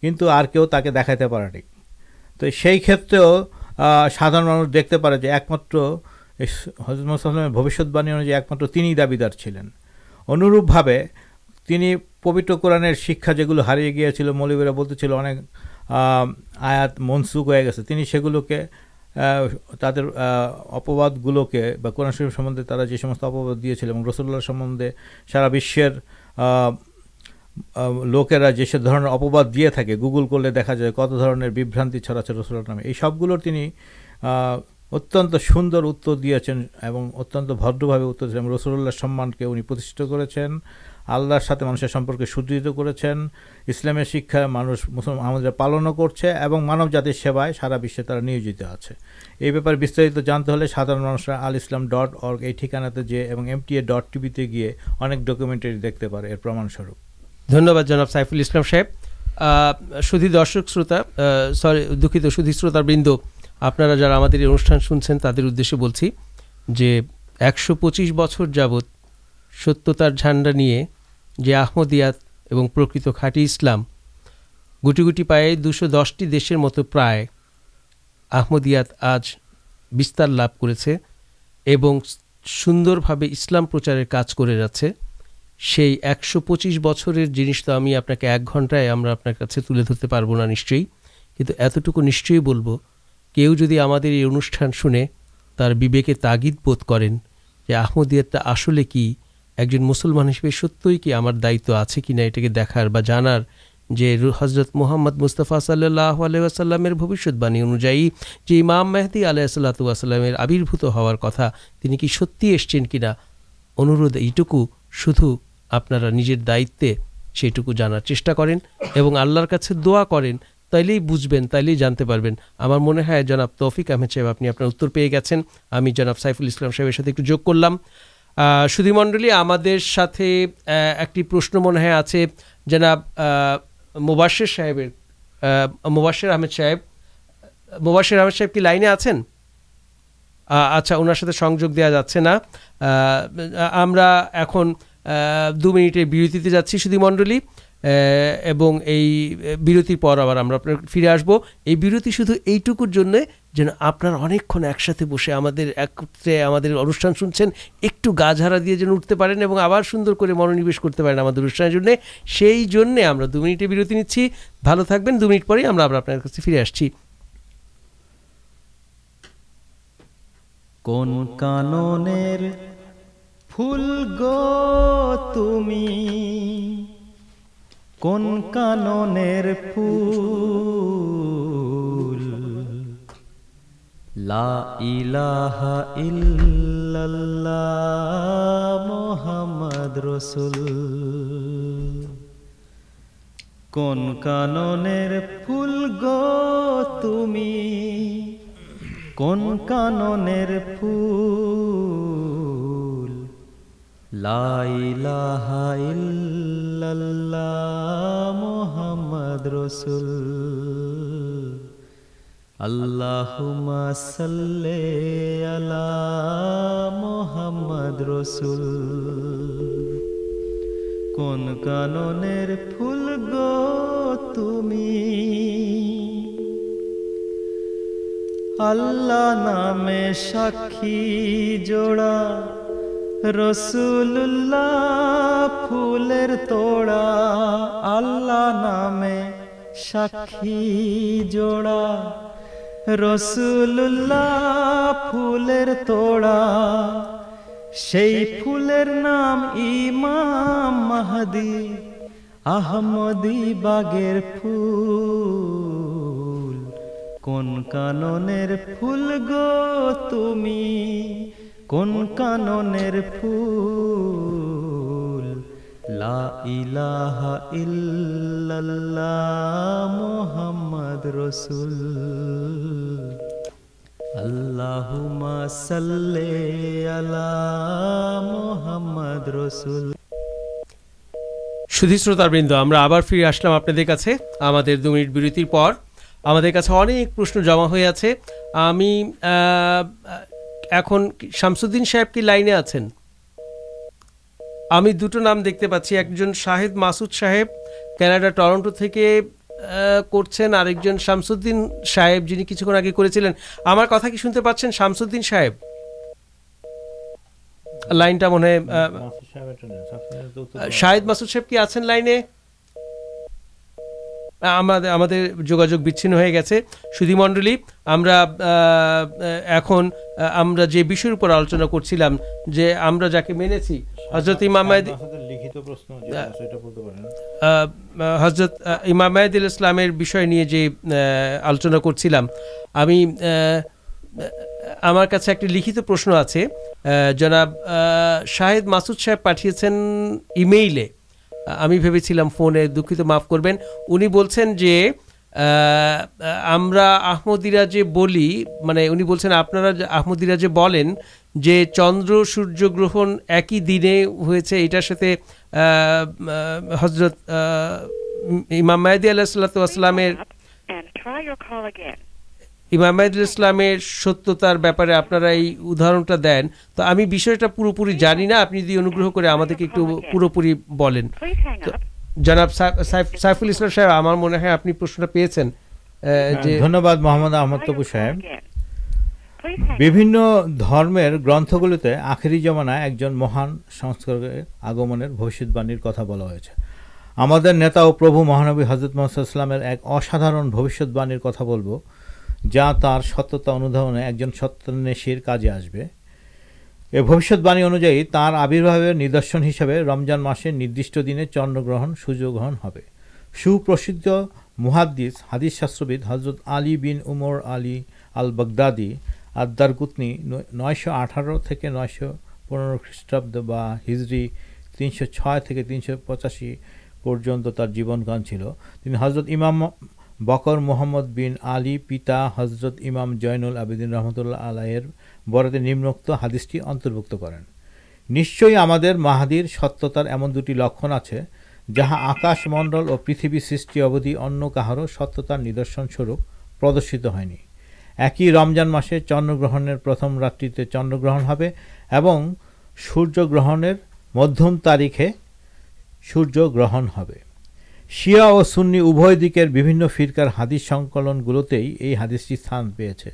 কিন্তু আর কেউ তাকে দেখাতে পারেনি। তো সেই ক্ষেত্রেও সাধারণ মানুষ দেখতে পারে যে একমাত্র হজরত মোসাল্লামের ভবিষ্যৎবাণী অনুযায়ী একমাত্র তিনিই দাবিদার ছিলেন। অনুরূপভাবে তিনি পবিত্র কোরআনের শিক্ষা যেগুলো হারিয়ে গিয়েছিল, মৌলবীরা বলতেছিল অনেক আয়াত মনসুখ হয়ে গেছে। তিনি সেগুলোকে তাদের অপবাদগুলোকে বা কোরআন শরীফ সম্বন্ধে তারা যে সমস্ত অপবাদ দিয়েছিল এবং রসুল্লাহ সম্বন্ধে সারা বিশ্বের লোকেরা যেসব ধরনের অপবাদ দিয়ে থাকে, গুগল করলে দেখা যায় কত ধরনের বিভ্রান্তি ছড়াচ্ছে রসুল্লাহ নামে। এই সবগুলোর তিনি অত্যন্ত সুন্দর উত্তর দিয়েছেন এবং অত্যন্ত ভদ্রভাবে উত্তর দিয়েছেন। এবং রসুল্লাহর সম্মানকে উনি প্রতিষ্ঠিত করেছেন, আল্লাহর সাথে মানুষের সম্পর্কে সুদৃঢ় করেছেন, ইসলামের শিক্ষা মানুষ মুসলমান আমাদের পালনও করছে এবং মানব জাতির সেবায় সারা বিশ্বে তারা নিয়োজিত আছে। এই ব্যাপারে বিস্তারিত জানতে হলে সাধারণ মানুষরা আল ইসলাম ডট অর্গ এই ঠিকানাতে যেয়ে এবং এমটিএ ডট টিভিতে গিয়ে অনেক ডকুমেন্টারি দেখতে পারে, এর প্রমাণস্বরূপ। ধন্যবাদ জনাব সাইফুল ইসলাম সাহেব। সুধী দর্শক শ্রোতা সরি দুঃখিত সুধী শ্রোতাবৃন্দ, আপনারা যারা আমাদের এই অনুষ্ঠান শুনছেন, তাদের উদ্দেশ্যে বলছি যে একশো পঁচিশ বছর যাবৎ সত্যতার ঝান্ডা নিয়ে যে আহমদিয়াত এবং প্রকৃত খাঁটি ইসলাম, গুটি গুটি পায়ে দুশো দশটি দেশের মতো প্রায় আহমদিয়াত আজ বিস্তার লাভ করেছে এবং সুন্দরভাবে ইসলাম প্রচারের কাজ করে যাচ্ছে। সেই একশো পঁচিশ বছরের জিনিস তো আমি আপনাকে এক ঘন্টায় আমরা আপনার কাছে তুলে ধরতে পারব না নিশ্চয়ই। কিন্তু এতটুকু নিশ্চয়ই বলব, কেউ যদি আমাদের এই অনুষ্ঠান শুনে তার বিবেকে তাগিদ বোধ করেন যে আহমদিয়াতটা আসলে কি, একজন মুসলমান হিসেবে সত্যই কি আমার দায়িত্ব আছে কি না এটাকে দেখার বা জানার, যে হজরত মোহাম্মদ মুস্তফা সাল্লাহ আলাইসাল্লামের ভবিষ্যৎবাণী অনুযায়ী যে ইমাম মেহদি আলাইসাল্লাতুয়াসাল্লামের আবির্ভূত হওয়ার কথা তিনি কি সত্যি এসছেন কিনা, অনুরোধ এইটুকু শুধু আপনারা নিজের দায়িত্বে সেইটুকু জানার চেষ্টা করেন এবং আল্লাহর কাছে দোয়া করেন তাইলেই বুঝবেন তাইলেই জানতে পারবেন। আমার মনে হয় জনাব তৌফিক আহমেদ সাহেব আপনি আপনার উত্তর পেয়ে গেছেন। আমি জনাব সাইফুল ইসলাম সাহেবের সাথে একটু যোগ করলাম। সুধীমণ্ডলী আমাদের সাথে একটি প্রশ্ন মনে হয় আছে। জনাব আহ, মুবাশির সাহেবের আহ, মুবাশির আহমেদ সাহেব মুবাশির আহমেদ সাহেব কি লাইনে আছেন? আচ্ছা ওনার সাথে সংযোগ দেওয়া যাচ্ছে না। আমরা এখন দু মিনিটের বিরতিতে যাচ্ছি সুধীমণ্ডলী আহ, এবং এই বিরতির পর আবার আমরা আপনার ফিরে আসব। এই বিরতি শুধু এইটুকুর জন্য যেন আপনারা অনেকক্ষণ একসাথে বসে আমাদের একত্রে আমাদের অনুষ্ঠান শুনছেন একটু গা ঝাড়া দিয়ে যেন উঠতে পারেন এবং আবার সুন্দর করে মনোনিবেশ করতে পারেন আমাদের অনুষ্ঠানের জন্য। সেই জন্যে আমরা দু মিনিটে বিরতি নিচ্ছি। ভালো থাকবেন দু মিনিট পরেই আমরা আবার আপনার কাছে ফিরে আসছি। কোন কাননের ফুল গো তুমি, কোন কাননের ফুল? লা ইলাহা ইল্লাল্লাহ মোহাম্মদ রসুল। কোন কাননের ফুল গো তুমি, কোন কাননের ফুল? মোহাম্মদ রসুল। আল্লাহুম্মা সাল্লি আলা মোহাম্মদ রসুল। কোন কাননের ফুল গো তুমি? আল্লাহ নামে সাক্ষী জোড়া রসুল্লাহ ফুলের তোড়া আল্লাহ নামে সাক্ষী জোড়া। রসুল্লাহ ফুলের তোড়া, সেই ফুলের নাম ইমাম মাহাদি আহমদি বাগের ফুল। কোন কাননের ফুল গো তুমি? কোন কাননের ফুল? লা ইলাহা ইল্লাল্লাহ মুহাম্মদ রসুল। আল্লাহুমা সাল্লি আলা মুহাম্মদ রসুল। সুধী শ্রোতাবৃন্দ আমরা আবার ফিরে আসলাম আপনাদের কাছে আমাদের দু মিনিট বিরতির পর। আমাদের কাছে অনেক প্রশ্ন জমা হয়ে আছে। আমি এখন শামসুদ্দিন সাহেব কি লাইনে আছেন? আমি দুটো নাম দেখতে পাচ্ছি একজন শাহেদ মাসুদ সাহেব কানাডা টরন্টো থেকে করছেন আরেকজন শামসুদ্দিন সাহেব যিনি কিছুক্ষণ আগে করেছিলেন। আমার কথা কি শুনতে পাচ্ছেন শামসুদ্দিন সাহেব? লাইনটা মনে হয় শাহেদ মাসুদ সাহেব কি আছেন লাইনে? আমাদের আমাদের যোগাযোগ বিচ্ছিন্ন হয়ে গেছে। সুধীমণ্ডলী আমরা এখন আমরা যে বিষয়ের উপর আলোচনা করছিলাম যে আমরা যাকে মেনেছি হজরত ইমাম মাহদি- লিখিত প্রশ্ন সেটা বলতে পারেন। আহ, হজরত আহ, ইমাম ইসলামের বিষয় নিয়ে যে আলোচনা করছিলাম আমি আমার কাছে একটি লিখিত প্রশ্ন আছে। জনাব শাহেদ মাসুদ সাহেব পাঠিয়েছেন ইমেইলে। আমি ভেবেছিলাম ফোনে দুঃখিত, মাফ করবেন। উনি বলছেন যে আমরা আহমদিরা যে বলি মানে উনি বলছেন আপনারা আহমদিরা যে বলেন যে, চন্দ্র সূর্য গ্রহণ একই দিনে হয়েছে, এটার সাথে হজরত ইমাম মাহদি আল্লাহ সাল্লামের ইমাম মাহিদুল ইসলামের সত্যতার ব্যাপারে আপনারা এই উদাহরণটা দেন তো আমি বিষয়টা পুরোপুরি জানি না আপনি যদি অনুগ্রহ করে আমাদেরকে একটু পুরোপুরি বলেন. জনাব সাইফ- সাইফ- সাইফুল ইসলাম সাহেব আমার মনে হয় আপনি প্রশ্নটা পেয়েছেন যে ধন্যবাদ মোহাম্মদ আহমদ তবু সাহেব. বিভিন্ন ধর্মের গ্রন্থগুলিতে আখেরি জমানায় একজন মহান সংস্কারকের আগমনের ভবিষ্যৎবাণীর কথা বলা হয়েছে আমাদের নেতা ও প্রভু মহানবী হজরত মোহাম্মদ ইসলামের এক অসাধারণ ভবিষ্যৎবাণীর কথা বলব যা তার সত্যতা অনুধাবনে একজন সত্যান্বেষীর কাজে আসবে। এ ভবিষ্যৎবাণী অনুযায়ী তার আবির্ভাবের নিদর্শন হিসাবে রমজান মাসের নির্দিষ্ট দিনে চন্দ্রগ্রহণ, সূর্যগ্রহণ হবে। সুপ্রসিদ্ধ মুহাদ্দিস, হাদিস শাস্ত্রবিদ হজরত আলী বিন উমর আলী আল বাগদাদি আদ্দার কুতনি নয়শো আঠারো থেকে নয়শো পনেরো খ্রিস্টাব্দ বা হিজরি তিনশো ছয় থেকে তিনশো পঁচাশি পর্যন্ত তার জীবনকাল ছিল। তিনি হজরত ইমাম বকর মোহাম্মদ বিন আলী পিতা হজরত ইমাম জয়নুল আবেদিন রহমতুল্লাহ আলাইয়ের বরাতে নিম্নোক্ত হাদিসটি অন্তর্ভুক্ত করেন। নিশ্চয়ই আমাদের মাহাদির সত্যতার এমন দুটি লক্ষণ আছে, যাহা আকাশমণ্ডল ও পৃথিবী সৃষ্টি অবধি অন্য কাহারও সত্যতার নিদর্শনস্বরূপ প্রদর্শিত হয়নি। একই রমজান মাসে চন্দ্রগ্রহণের প্রথম রাত্রিতে চন্দ্রগ্রহণ হবে এবং সূর্যগ্রহণের মধ্যম তারিখে সূর্যগ্রহণ হবে। শিয়া ও সুন্নি উভয় দিকের বিভিন্ন ফিরকার হাদিস সংকলনগুলোতেই এই হাদিসটি স্থান পেয়েছে।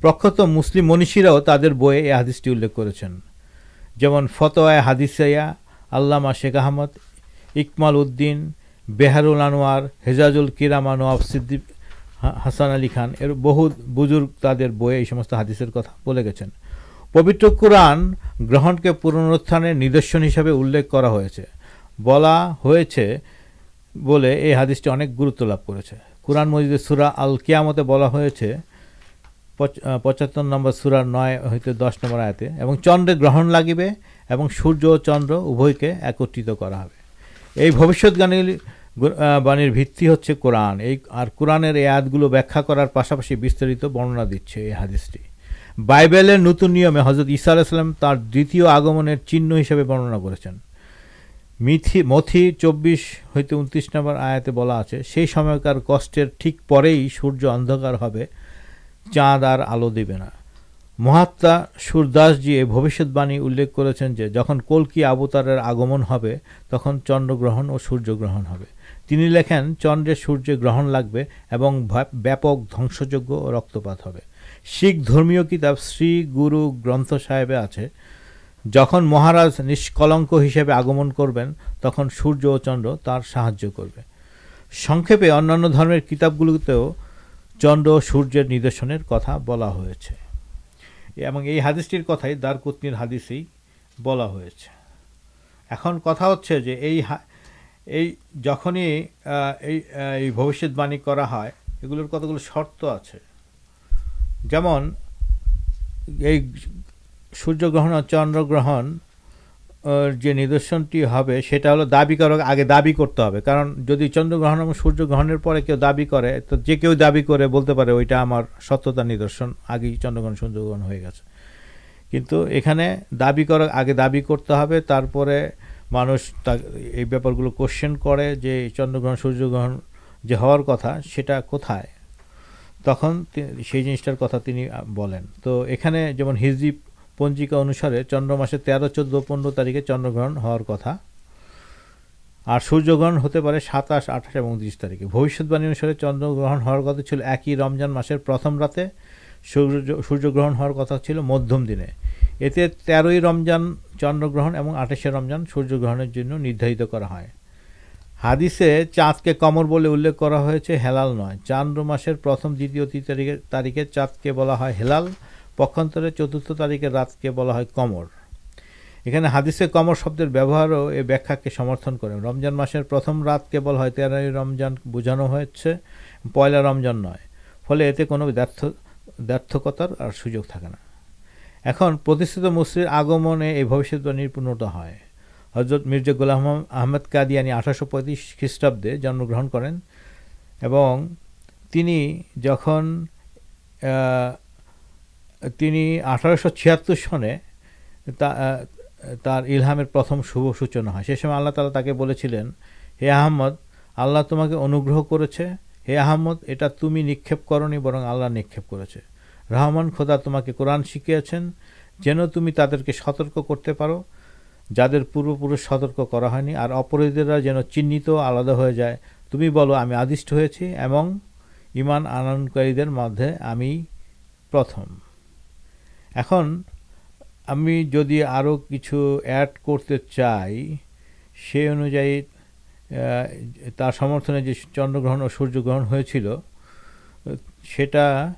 প্রখ্যাত মুসলিম মনীষীরাও তাদের বইয়ে এই হাদিসটি উল্লেখ করেছেন। যেমন ফতোয়ায় হাদিসাইয়া, আল্লামা শেখ আহমদ, ইকমাল উদ্দিন, বেহারুল আনোয়ার, হেজাজুল কিরামা নওয়াব সিদ্দিক, হা- হাসান আলী খান, এর বহু বুজুর্গ তাদের বইয়ে এই সমস্ত হাদিসের কথা বলে গেছেন। পবিত্র কোরআন গ্রহণকে পুনরুত্থানের নিদর্শন হিসাবে উল্লেখ করা হয়েছে। বলা হয়েছে বলে এই হাদিসটি অনেক গুরুত্ব লাভ করেছে। কোরআন মজিদের সুরা আল কিয়ামতে বলা হয়েছে পঁচাত্তর নম্বর সুরার নয় হইতে দশ নম্বর আয়াতে এবং চন্দ্রে গ্রহণ লাগিবে এবং সূর্য ও চন্দ্র উভয়কে একত্রিত করা হবে। এই আহ, বাণীর ভিত্তি হচ্ছে কোরআন। এই আর কোরআনের এই আয়াতগুলো ব্যাখ্যা করার পাশাপাশি বিস্তারিত বর্ণনা দিচ্ছে এই হাদিসটি। বাইবেলের নতুন নিয়মে হজরত ঈসা আলাইসাল্লাম তার দ্বিতীয় আগমনের চিহ্ন হিসেবে বর্ণনা করেছেন। মিথি, মথি চব্বিশ হইতে উনত্রিশ নম্বর আয়াতে বলা আছে, সেই সময়কার কষ্টের ঠিক পরেই সূর্য অন্ধকার হবে, চাঁদ আর আলো দেবে না। মহাত্মা সুরদাসজি এই ভবিষ্যৎবাণী উল্লেখ করেছেন যে, যখন কল্কি অবতারের আগমন হবে, তখন চন্দ্রগ্রহণ ও সূর্যগ্রহণ হবে। তিনি লেখেন চন্দ্রে সূর্যে গ্রহণ লাগবে এবং ব্যাপক ধ্বংসযোগ্য ও রক্তপাত হবে। শিখ ধর্মীয় কিতাব শ্রী গুরু গ্রন্থ সাহেবে আছে যখন মহারাজ নিষ্কলঙ্ক হিসেবে আগমন করবেন, তখন সূর্য ও চন্দ্র তার সাহায্য করবে। সংক্ষেপে অন্যান্য ধর্মের কিতাবগুলোতেও চন্দ্র ও সূর্যের নিদর্শনের কথা বলা হয়েছে। এবং এই হাদিসটির কথাই দারকুতনির হাদিসেই বলা হয়েছে। এখন কথা হচ্ছে যে এই এই যখনই এই এই ভবিষ্যৎবাণী করা হয়, এগুলোর কতগুলো শর্ত আছে? যেমন, এই সূর্যগ্রহণ ও চন্দ্রগ্রহণ যে নিদর্শনটি হবে, সেটা হলো দাবি করা, আগে দাবি করতে হবে। কারণ যদি চন্দ্রগ্রহণ এবং সূর্যগ্রহণের পরে কেউ দাবি করে, তো যে কেউ দাবি করে বলতে পারে, ওইটা আমার সত্যতা নিদর্শন, আগেই চন্দ্রগ্রহণ, সূর্যগ্রহণ হয়ে গেছে। কিন্তু এখানে দাবি করা, আগে দাবি করতে হবে, তারপরে মানুষ তা, এই ব্যাপারগুলো কোশ্চেন করে যে চন্দ্রগ্রহণ, সূর্যগ্রহণ যে হওয়ার কথা, সেটা কোথায়? তখন সেই জিনিসটার কথা তিনি বলেন। তো এখানে যেমন হিজরি পঞ্জিকা অনুসারে চন্দ্র মাসের তেরো, চোদ্দ, পনেরো তারিখে চন্দ্রগ্রহণ হওয়ার কথা। আর সূর্যগ্রহণ হতে পারে সাতাশ, আঠাশ এবং উনত্রিশ তারিখে। ভবিষ্যৎবাণী অনুসারে চন্দ্রগ্রহণ হওয়ার কথা ছিল একই রমজান মাসের প্রথম রাতে। সূর্য, সূর্যগ্রহণ হওয়ার কথা ছিল মধ্যম দিনে। এতে তেরোই রমজান চন্দ্রগ্রহণ এবং আঠাশে রমজান সূর্যগ্রহণের জন্য নির্ধারিত করা হয়। হাদিসে চাঁদকে কমর বলে উল্লেখ করা হয়েছে, হেলাল নয়। চান্দ্র মাসের প্রথম, দ্বিতীয়, তৃতীয় তারিখে তারিখে চাঁদকে বলা হয় হেলাল। পক্ষান্তরে চতুর্থ তারিখের রাতকে বলা হয় কমর। এখানে হাদিসে কমর শব্দের ব্যবহারও এ ব্যাখ্যাকে সমর্থন করে। রমজান মাসের প্রথম রাতকে বলা হয় তেরোই রমজান, বোঝানো হয়েছে। পয়লা রমজান নয়। ফলে এতে কোনো ব্যর্থ, ব্যর্থকতার আর সুযোগ থাকে না। এখন প্রতিষ্ঠিত মুসলির আগমনে এই ভবিষ্যৎবাণীর পূর্ণতা হয়। হজরত মির্জা গোলাম আহমেদ কাদিয়ানি আঠারোশো পঁয়ত্রিশ খ্রিস্টাব্দে জন্মগ্রহণ করেন এবং তিনি যখন তিনি আঠারোশো ছিয়াত্তর সনে তার ইলহামের প্রথম শুভ সূচনা হয়। সে সময় আল্লাহ তালা তাকে বলেছিলেন, হে আহমদ আল্লাহ তোমাকে অনুগ্রহ করেছে। হে আহমদ এটা তুমি নিক্ষেপ করনি, বরং আল্লাহ নিক্ষেপ করেছে। রহমান খোদা তোমাকে কোরআন শিখিয়েছেন, যেন তুমি তাদেরকে সতর্ক করতে পারো, যাদের পূর্বপুরুষ সতর্ক করা হয়নি, আর অপরাধীরা যেন চিহ্নিত আলাদা হয়ে যায়। তুমি বলো, আমি আদিষ্ট হয়েছি এবং ইমান আনয়নকারীদের মধ্যে আমি প্রথম। এখন আমি যদি আরও কিছু অ্যাড করতে চাই সেই অনুযায়ী তার সমর্থনে যে চন্দ্রগ্রহণ ও সূর্যগ্রহণ হয়েছিল, সেটা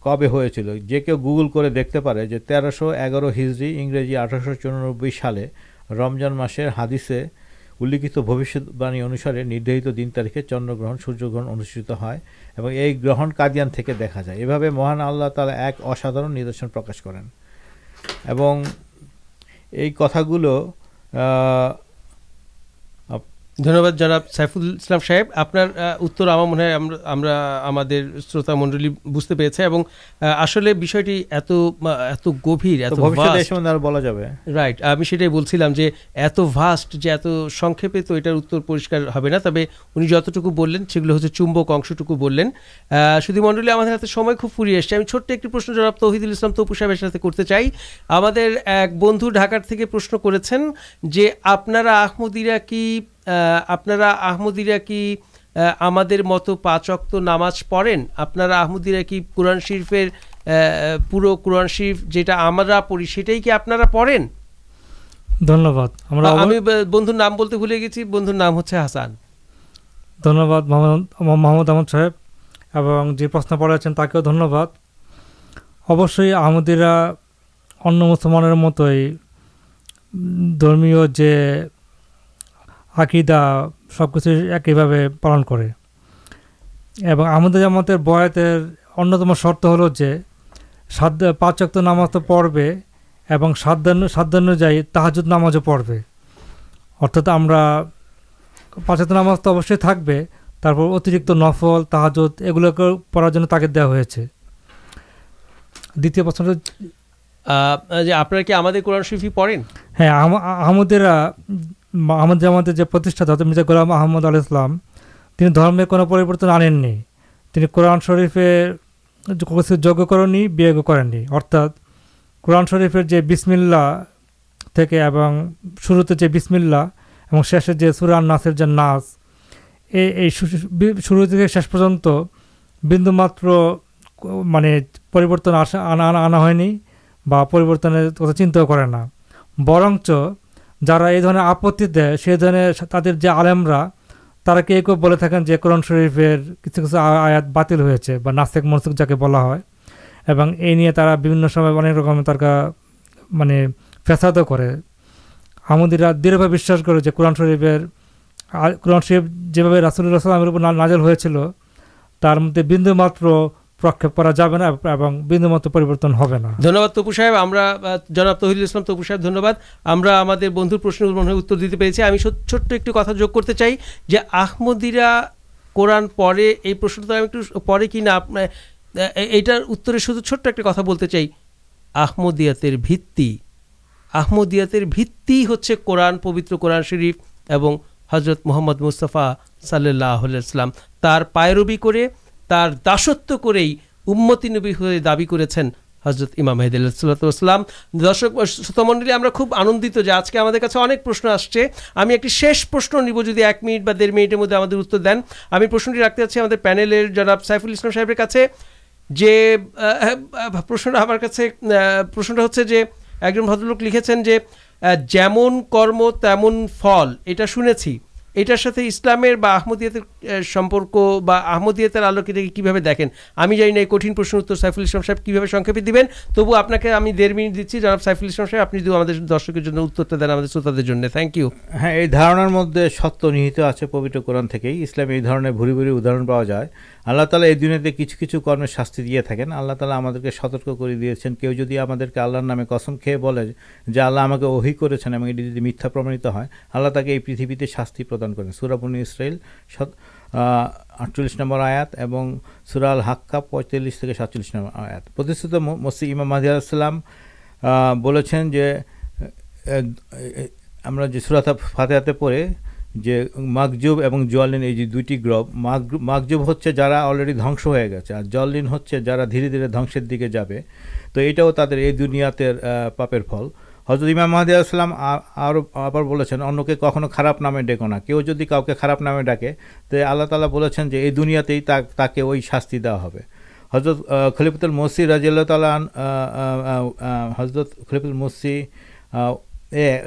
কবে হয়েছিল? যে কেউ গুগল করে দেখতে পারে যে তেরোশো এগারো হিজড়ি ইংরেজি আঠারোশো চুরানব্বই সালে রমজান মাসের হাদিসে উল্লিখিত ভবিষ্যৎবাণী অনুসারে নির্ধারিত দিন তারিখে চন্দ্রগ্রহণ, সূর্যগ্রহণ অনুষ্ঠিত হয় এবং এই গ্রহণ কাদিয়ান থেকে দেখা যায়। এভাবে মহান আল্লাহ তারা এক অসাধারণ নিদর্শন প্রকাশ করেন। এবং এই কথাগুলো ধন্যবাদ জনাব সাইফুল ইসলাম সাহেব। আপনার উত্তর আমার মনে হয় আমরা আমাদের শ্রোতা মণ্ডলী বুঝতে পেরেছে এবং আসলে বিষয়টি এত এত গভীর এত বলা যাবে। রাইট আমি সেটাই বলছিলাম যে এত ভাস্ট যে এত সংক্ষেপে তো এটার উত্তর পরিষ্কার হবে না তবে উনি যতটুকু বললেন সেগুলো হচ্ছে চুম্বক অংশটুকু বললেন। শুধু মণ্ডলী আমাদের হাতে সময় খুব ফুরিয়ে এসছে। আমি ছোট্ট একটি প্রশ্ন জনাব তৌহিদুল ইসলাম তপু সাহেবের সাথে করতে চাই। আমাদের এক বন্ধু ঢাকার থেকে প্রশ্ন করেছেন যে আপনারা আহমদিরা কি আপনারা আহমদিরা কি আমাদের মতো পাঁচ অক্ত নামাজ পড়েন? আপনারা আহমদিরা কি কোরআন শরীফের পুরো কোরআন শরীফ যেটা আমরা পড়ি সেটাই কি আপনারা পড়েন? ধন্যবাদ। আমরা আমি বন্ধুর নাম বলতে ভুলে গেছি বন্ধুর নাম হচ্ছে হাসান। ধন্যবাদ মোহাম্মদ মোহাম্মদ আহমদ সাহেব এবং যে প্রশ্ন পড়েছেন তাকেও ধন্যবাদ। অবশ্যই আহমদিরা অন্য মুসলমানের মতোই ধর্মীয় যে আকিদা সব কিছু একইভাবে পালন করে। এবং আমাদের জামাতের বয়াতের অন্যতম শর্ত হলো যে সাধ্য পাঁচ ওয়াক্ত নামাজ তো পড়বে এবং সাধ্যান্য সাধ্যানুযায়ী তাহাজুদ নামাজও পড়বে। অর্থাৎ আমরা পাঁচাত্তর নামাজ তো অবশ্যই থাকবে তারপর অতিরিক্ত নফল তাহাজুদ এগুলোকে পড়ার জন্য তাকে দেওয়া হয়েছে। দ্বিতীয় প্রশ্নটা যে আপনারা কি আমাদের কোরআন শরীফই পড়েন? হ্যাঁ আম- আহমদেরা উম, আহমদ জামাতের যে প্রতিষ্ঠাতা মির্জা গোলাম আহমদ আল ইসলাম তিনি ধর্মে কোনো পরিবর্তন আনেননি। তিনি কোরআন শরীফের যোগ্য করেননি, বিয়োগ করেননি। অর্থাৎ কোরআন শরীফের যে বিসমিল্লা থেকে এবং শুরুতে যে বিসমিল্লা এবং শেষে যে সুরান নাসের যে নাচ এই শুরু থেকে শেষ পর্যন্ত বিন্দুমাত্র মানে পরিবর্তন আসা আনা আনা হয়নি বা পরিবর্তনের কথা চিন্তাও করে না। বরঞ্চ যারা এই ধরনের আপত্তি দেয়, সেই ধরনের তাদের যে আলেমরা তারা কেউ কেউ বলে থাকেন যে কোরআন শরীফের কিছু কিছু আয়াত বাতিল হয়েছে বা নাসেক মনসুক যাকে বলা হয়। এবং এই নিয়ে তারা বিভিন্ন সময় অনেক রকম তার মানে ফেসাদও করে। আমাদেরা দৃঢ়ভাবে বিশ্বাস করে যে কোরআন শরীফের কোরআন শরীফ যেভাবে রাসুল্লাহ সাল্লামের উপর নাজেল হয়েছিল, তার মধ্যে বিন্দুমাত্র প্রক্ষেপ করা যাবে না এবং বিন্দুমাত্র পরিবর্তন হবে না। ধন্যবাদ তপু সাহেব, আমরা জনাব তহিদুল ইসলাম তপু সাহেব, ধন্যবাদ। আমরা আমাদের বন্ধুর প্রশ্নের মনে উত্তর দিতে পেরেছি। আমি ছোট্ট একটি কথা যোগ করতে চাই যে আহমদিরা কোরআন পরে এই প্রশ্নটা আমি একটু পরে কি না এইটার উত্তরে শুধু ছোট্ট একটা কথা বলতে চাই। আহমদিয়াতের ভিত্তি আহমদিয়াতের ভিত্তি হচ্ছে কোরআন, পবিত্র কোরআন শরীফ এবং হজরত মোহাম্মদ মুস্তফা সাল্লাহ ইসলাম তার পায়রবি করে তার দাসত্ব করেই উম্মতি নবী হয়ে দাবি করেছেন হজরত ইমাম মেহেদুল্লাহাম দর্শক, শ্রোতমণ্ডলী, আমরা খুব আনন্দিত যে আজকে আমাদের কাছে অনেক প্রশ্ন আসছে। আমি একটি শেষ প্রশ্ন নিব যদি এক মিনিট বা দেড় মিনিটের মধ্যে আমাদের উত্তর দেন। আমি প্রশ্নটি রাখতে চাচ্ছি আমাদের প্যানেলের জনাব সাইফুল ইসলাম সাহেবের কাছে। যে প্রশ্নটা আমার কাছে প্রশ্নটা হচ্ছে যে, একজন ভদ্রলোক লিখেছেন যে যেমন কর্ম তেমন ফল। এটা শুনেছি। এটার সাথে ইসলামের বা আহমদিয়াতের সম্পর্ক বা আহমদিয়াতের আলোকে এটাকে কীভাবে দেখেন? আমি জানি না, এই কঠিন প্রশ্ন উত্তর সাইফুল ইসলাম সাহেব কীভাবে সংক্ষেপে দিবেন। তবু আপনাকে আমি দেড় মিনিট দিচ্ছি। জনাব সাইফুল ইসলাম সাহেব, আপনি যদি আমাদের দর্শকের জন্য উত্তরটা দেন আমাদের শ্রোতাদের জন্য। থ্যাংক ইউ হ্যাঁ এই ধারণার মধ্যে সত্য নিহিত আছে পবিত্র কোরআন থেকেই। ইসলামে এই ধরনের ভুরি ভুরি উদাহরণ পাওয়া যায়। আল্লাহ তালা এই দুনিয়াতে কিছু কিছু কর্মের শাস্তি দিয়ে থাকেন। আল্লাহ তালা আমাদেরকে সতর্ক করে দিয়েছেন। কেউ যদি আমাদেরকে আল্লাহর নামে কসম খেয়ে বলে যে আল্লাহ আমাকে ওহি করেছেন এবং এটি যদি মিথ্যা প্রমাণিত হয়, আল্লাহ তাকে এই পৃথিবীতে শাস্তি প্রদান করেন। সুরাপুনি ইসরায়েল আটচল্লিশ নম্বর আয়াত এবং সুরা আল হাক্কা পঁয়তাল্লিশ থেকে সাতচল্লিশ নম্বর আয়াত। প্রতিষ্ঠিত মসি ইমাম মাদি আলাহিসাল্লাম বলেছেন যে আমরা যে সুরাত ফাতেহাতে পড়ে যে মাকজুব এবং জলিন এই যে দুইটি গ্রব মাগ- মাকজুব হচ্ছে যারা অলরেডি ধ্বংস হয়ে গেছে আর জলিন হচ্ছে যারা ধীরে ধীরে ধ্বংসের দিকে যাবে। তো এটাও তাদের এই দুনিয়াতের আহ, পাপের ফল। হজরত ইমাম মাহাদি আসলাম আরও আবার বলেছেন অন্যকে কখনো খারাপ নামে ডেকো না। কেউ যদি কাউকে খারাপ নামে ডাকে তো আল্লাহ তালা বলেছেন যে এই দুনিয়াতেই তাকে ওই শাস্তি দেওয়া হবে। হজরত খলিফুল মসি রাজিয়াল্লাহ তালা হজরত খলিফুল মসি এ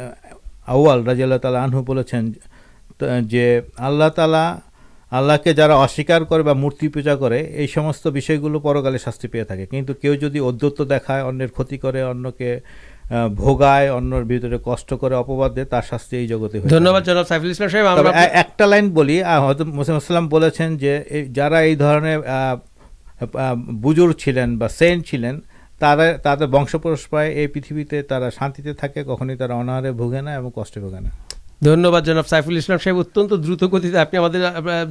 আউয়াল রাজিয়াল্লাহ তালা আনহু বলেছেন যে আল্লাহ তালা আল্লাহকে যারা অস্বীকার করে বা মূর্তি পূজা করে এই সমস্ত বিষয়গুলো পরকালে শাস্তি পেয়ে থাকে। কিন্তু কেউ যদি অধ্যত্ব দেখায় অন্যের ক্ষতি করে অন্যকে ভোগায় অন্যর ভিতরে কষ্ট করে অপবাদ দেয় তার শাস্তি এই জগতে ধন্যবাদ জনাব সাইফুল ইসলাম সাহেব আমরা একটা লাইন বলি হয়তো আসলাম বলেছেন যে এই যারা এই ধরনের বুজুর ছিলেন বা সেন্ট ছিলেন তারা তাদের বংশ এই পৃথিবীতে তারা শান্তিতে থাকে কখনোই তারা অনাহারে ভোগে না এবং কষ্টে ভোগে না। ধন্যবাদ জনাব সাইফুল ইসলাম সাহেব। অত্যন্ত দ্রুত গতিতে আপনি আমাদের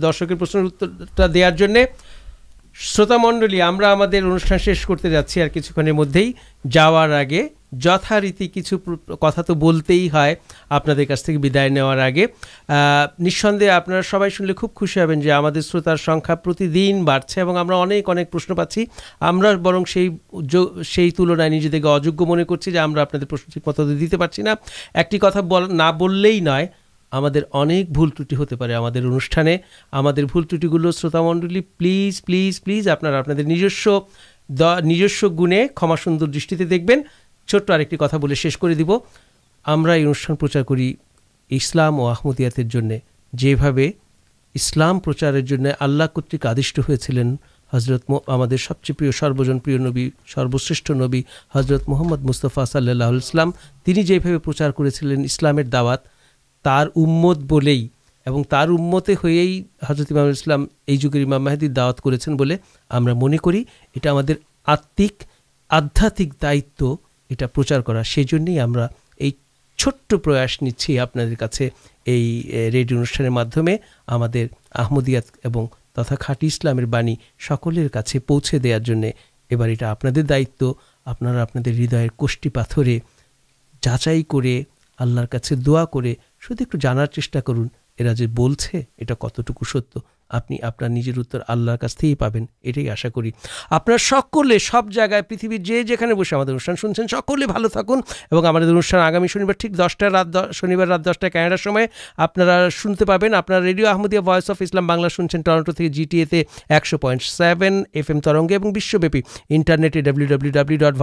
দর্শকের প্রশ্নের উত্তরটা দেওয়ার জন্যে শ্রোতামণ্ডলী, আমরা আমাদের অনুষ্ঠান শেষ করতে যাচ্ছি আর কিছুক্ষণের মধ্যেই। যাওয়ার আগে যথারীতি কিছু কথা তো বলতেই হয় আপনাদের কাছ থেকে বিদায় নেওয়ার আগে। নিঃসন্দেহে আপনারা সবাই শুনলে খুব খুশি হবেন যে আমাদের শ্রোতার সংখ্যা প্রতিদিন বাড়ছে এবং আমরা অনেক অনেক প্রশ্ন পাচ্ছি। আমরা বরং সেই সেই তুলনায় নিজেদেরকে অযোগ্য মনে করছি যে আমরা আপনাদের প্রশ্ন ঠিক মতো দিতে পারছি না। একটি কথা বল, না বললেই নয়, আমাদের অনেক ভুল ত্রুটি হতে পারে আমাদের অনুষ্ঠানে। আমাদের ভুল ত্রুটিগুলো শ্রোতামণ্ডলী, প্লিজ প্লিজ প্লিজ আপনারা আপনাদের নিজস্ব নিজস্ব গুণে ক্ষমা সুন্দর দৃষ্টিতে দেখবেন। ছোট্ট আরেকটি কথা বলে শেষ করে দিব। আমরা এই অনুষ্ঠান প্রচার করি ইসলাম ও আহমদিয়াতের জন্যে। যেভাবে ইসলাম প্রচারের জন্য আল্লাহ কর্তৃক আদিষ্ট হয়েছিলেন হজরত আমাদের সবচেয়ে প্রিয় সর্বজন প্রিয় নবী, সর্বশ্রেষ্ঠ নবী হজরত মোহাম্মদ মুস্তফা সাল্লাহ ইসলাম তিনি যেভাবে প্রচার করেছিলেন ইসলামের দাওয়াত, তার উম্মত বলেই এবং তার উম্মতে হয়েই হজরত ইমাম ইসলাম এই যুগের ইমাম মাহাদির দাওয়াত করেছেন বলে আমরা মনে করি। এটা আমাদের আত্মিক, আধ্যাত্মিক দায়িত্ব এটা প্রচার করা। সেই জন্যই আমরা এই ছোট্ট প্রয়াস নিচ্ছি আপনাদের কাছে এই রেডিও অনুষ্ঠানের মাধ্যমে। আমাদের আহমদিয়াত এবং তথা খাঁটি ইসলামের বাণী সকলের কাছে পৌঁছে দেওয়ার জন্যে এবার এটা আপনাদের দায়িত্ব। আপনারা আপনাদের হৃদয়ের কোষ্ঠী পাথরে যাচাই করে, আল্লাহর কাছে দোয়া করে, শুধু একটু জানার চেষ্টা করুন, এরা যে বলছে এটা কতটুকু সত্য। আপনি আপনার নিজের উত্তর আল্লাহর কাছ থেকেই পাবেন, এটাই আশা করি। আপনারা সকলে সব জায়গায় পৃথিবীর যে যেখানে বসে আমাদের অনুষ্ঠান শুনছেন সকলে ভালো থাকুন এবং আমাদের অনুষ্ঠান আগামী শনিবার ঠিক দশটা রাত শনিবার রাত দশটায় ক্যানাডার সময় আপনারা শুনতে পাবেন। আপনারা radio Ahmadiyya voice of Islam Bangla শুনছেন টরন্টো থেকে জিটিএতে একশো পয়েন্ট সেভেন এফ এম তরঙ্গে এবং বিশ্বব্যাপী ইন্টারনেটে W W W dot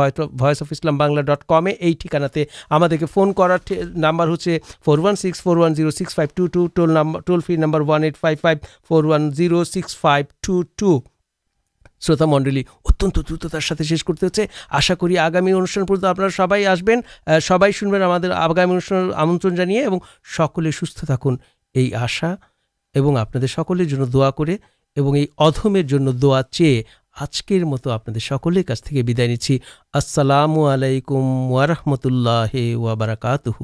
voice of Islam Bangla dot কমে এই ঠিকানাতে আমাদেরকে ফোন করার নাম্বার হচ্ছে four one six, four one zero six, five two two, toll number toll free number one eight five five, four one zero six five two two শ্রোতা মণ্ডলী, অত্যন্ত দ্রুততার সাথে শেষ করতে হচ্ছে। আশা করি আগামী অনুষ্ঠান পর্যন্ত আপনারা সবাই আসবেন সবাই শুনবেন আমাদের আগামী অনুষ্ঠান আমন্ত্রণ জানিয়ে এবং সকলে সুস্থ থাকুন। এই আশা এবং আপনাদের সকলের জন্য দোয়া করে এবং এই অধমের জন্য দোয়া চেয়ে আজকের মতো আপনাদের সকলের কাছ থেকে বিদায় নিচ্ছি। আসসালামু আলাইকুম ওয়ারহমতুল্লাহ ওয়াবারাকাতুহু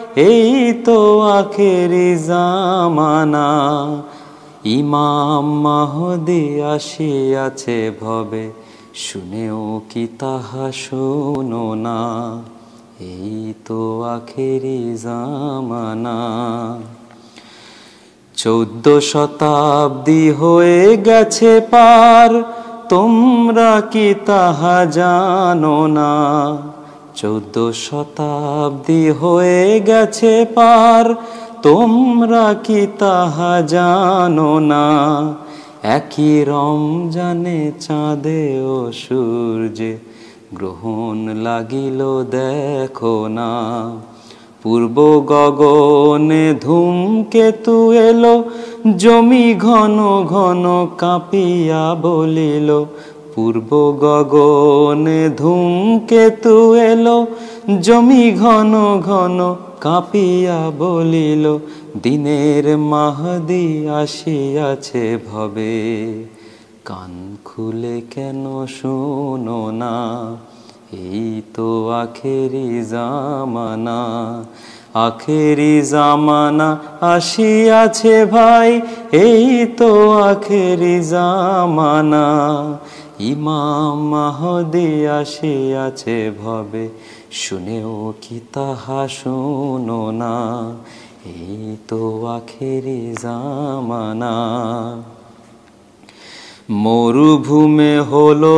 এই তো আখেরি জামানা, ইমাম মাহদি আসিয়াছে ভবে, শুনেও কি তাহা শোনো না? এই তো আখেরি জামানা। চৌদ্দ শতাব্দী হয়ে গেছে পার, তোমরা কি তাহা জানো না? চৌদ্দ শতাব্দী হয়ে গেছে পার। তোমরা কি তাহা জানো না? একই রমজানে চাঁদে ও সূর্যে গ্রহণ লাগিল দেখো না। পূর্ব গগনে ধূমকেতু এলো, জমি ঘন ঘন কাঁপিয়া বলিল পূর্ব গগনে ধূমকেতু এলো, জমি ঘন ঘন কাঁপিয়া বলিল, দিনের মাহদি আসিয়াছে ভবে। কান খুলে কেন শোনো না, এই তো আখেরি জামানা আখেরি জামানা আসিয়াছে ভাই, এই তো আখেরি জামানা। ইমাম মাহদি আসিয়াছে ভবে। শুনেও কি তাহা শোনো না? এই তো আখেরি জামানা। মরুভূমে হলো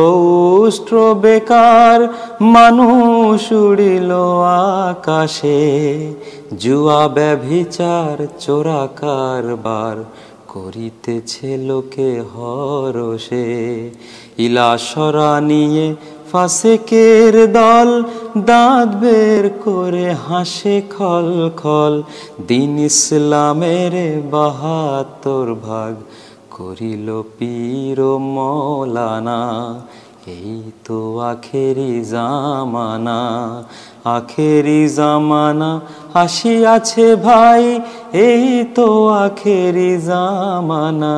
উষ্ট্র বেকার, মানুষ উড়িল আকাশে। জুয়া, ব্যভিচার চোরা কারবার করিতেছে লোকে হরসে ইলাসরা নিয়ে ফাসেকের দল, দাঁত বের করে হাসে খল খল। দিন ইসলামের বাহাত্তর ভাগ করিল পীর মৌলানা। এই তো আখেরি জামানা। আখেরি জামানা আসিয়াছে ভাই, এই তো আখেরি জামানা।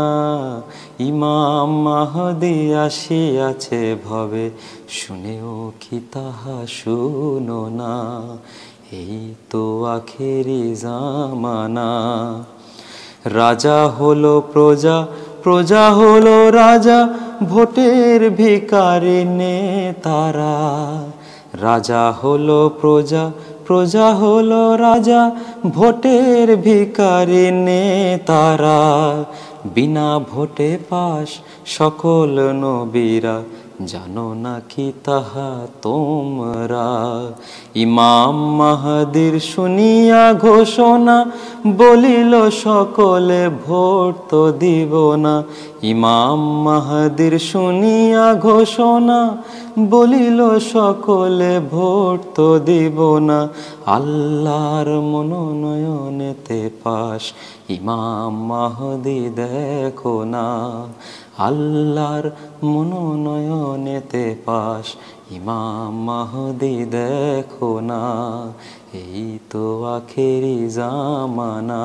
ইমাম মাহদি আসিয়াছে ভবে, শুনেও কি তাহা শুনো না। এই তো আখেরি জামানা। রাজা হলো প্রজা প্রজা হলো রাজা, ভোটের ভিকারি নেতারা রাজা হলো প্রজা প্রজা হলো রাজা, ভোটের ভিকারি নেতারা। বিনা ভোটে পাশ সকল নবীরা, জানো না কি তাহা তোমরা? ইমাম মাহাদির শুনিয়া ঘোষণা, বলিল, সকলে ভোট তো দিব না। ইমাম মাহাদির শুনিয়া ঘোষণা বলিল, সকলে ভোট তো দিব না। আল্লাহর মনোনয়নেতে পাশ ইমাম মাহদি দেখো না। আল্লাহর মনোনয়নেতে পাশ ইমাম মাহদি দেখো না। এই তো আখেরি জামানা।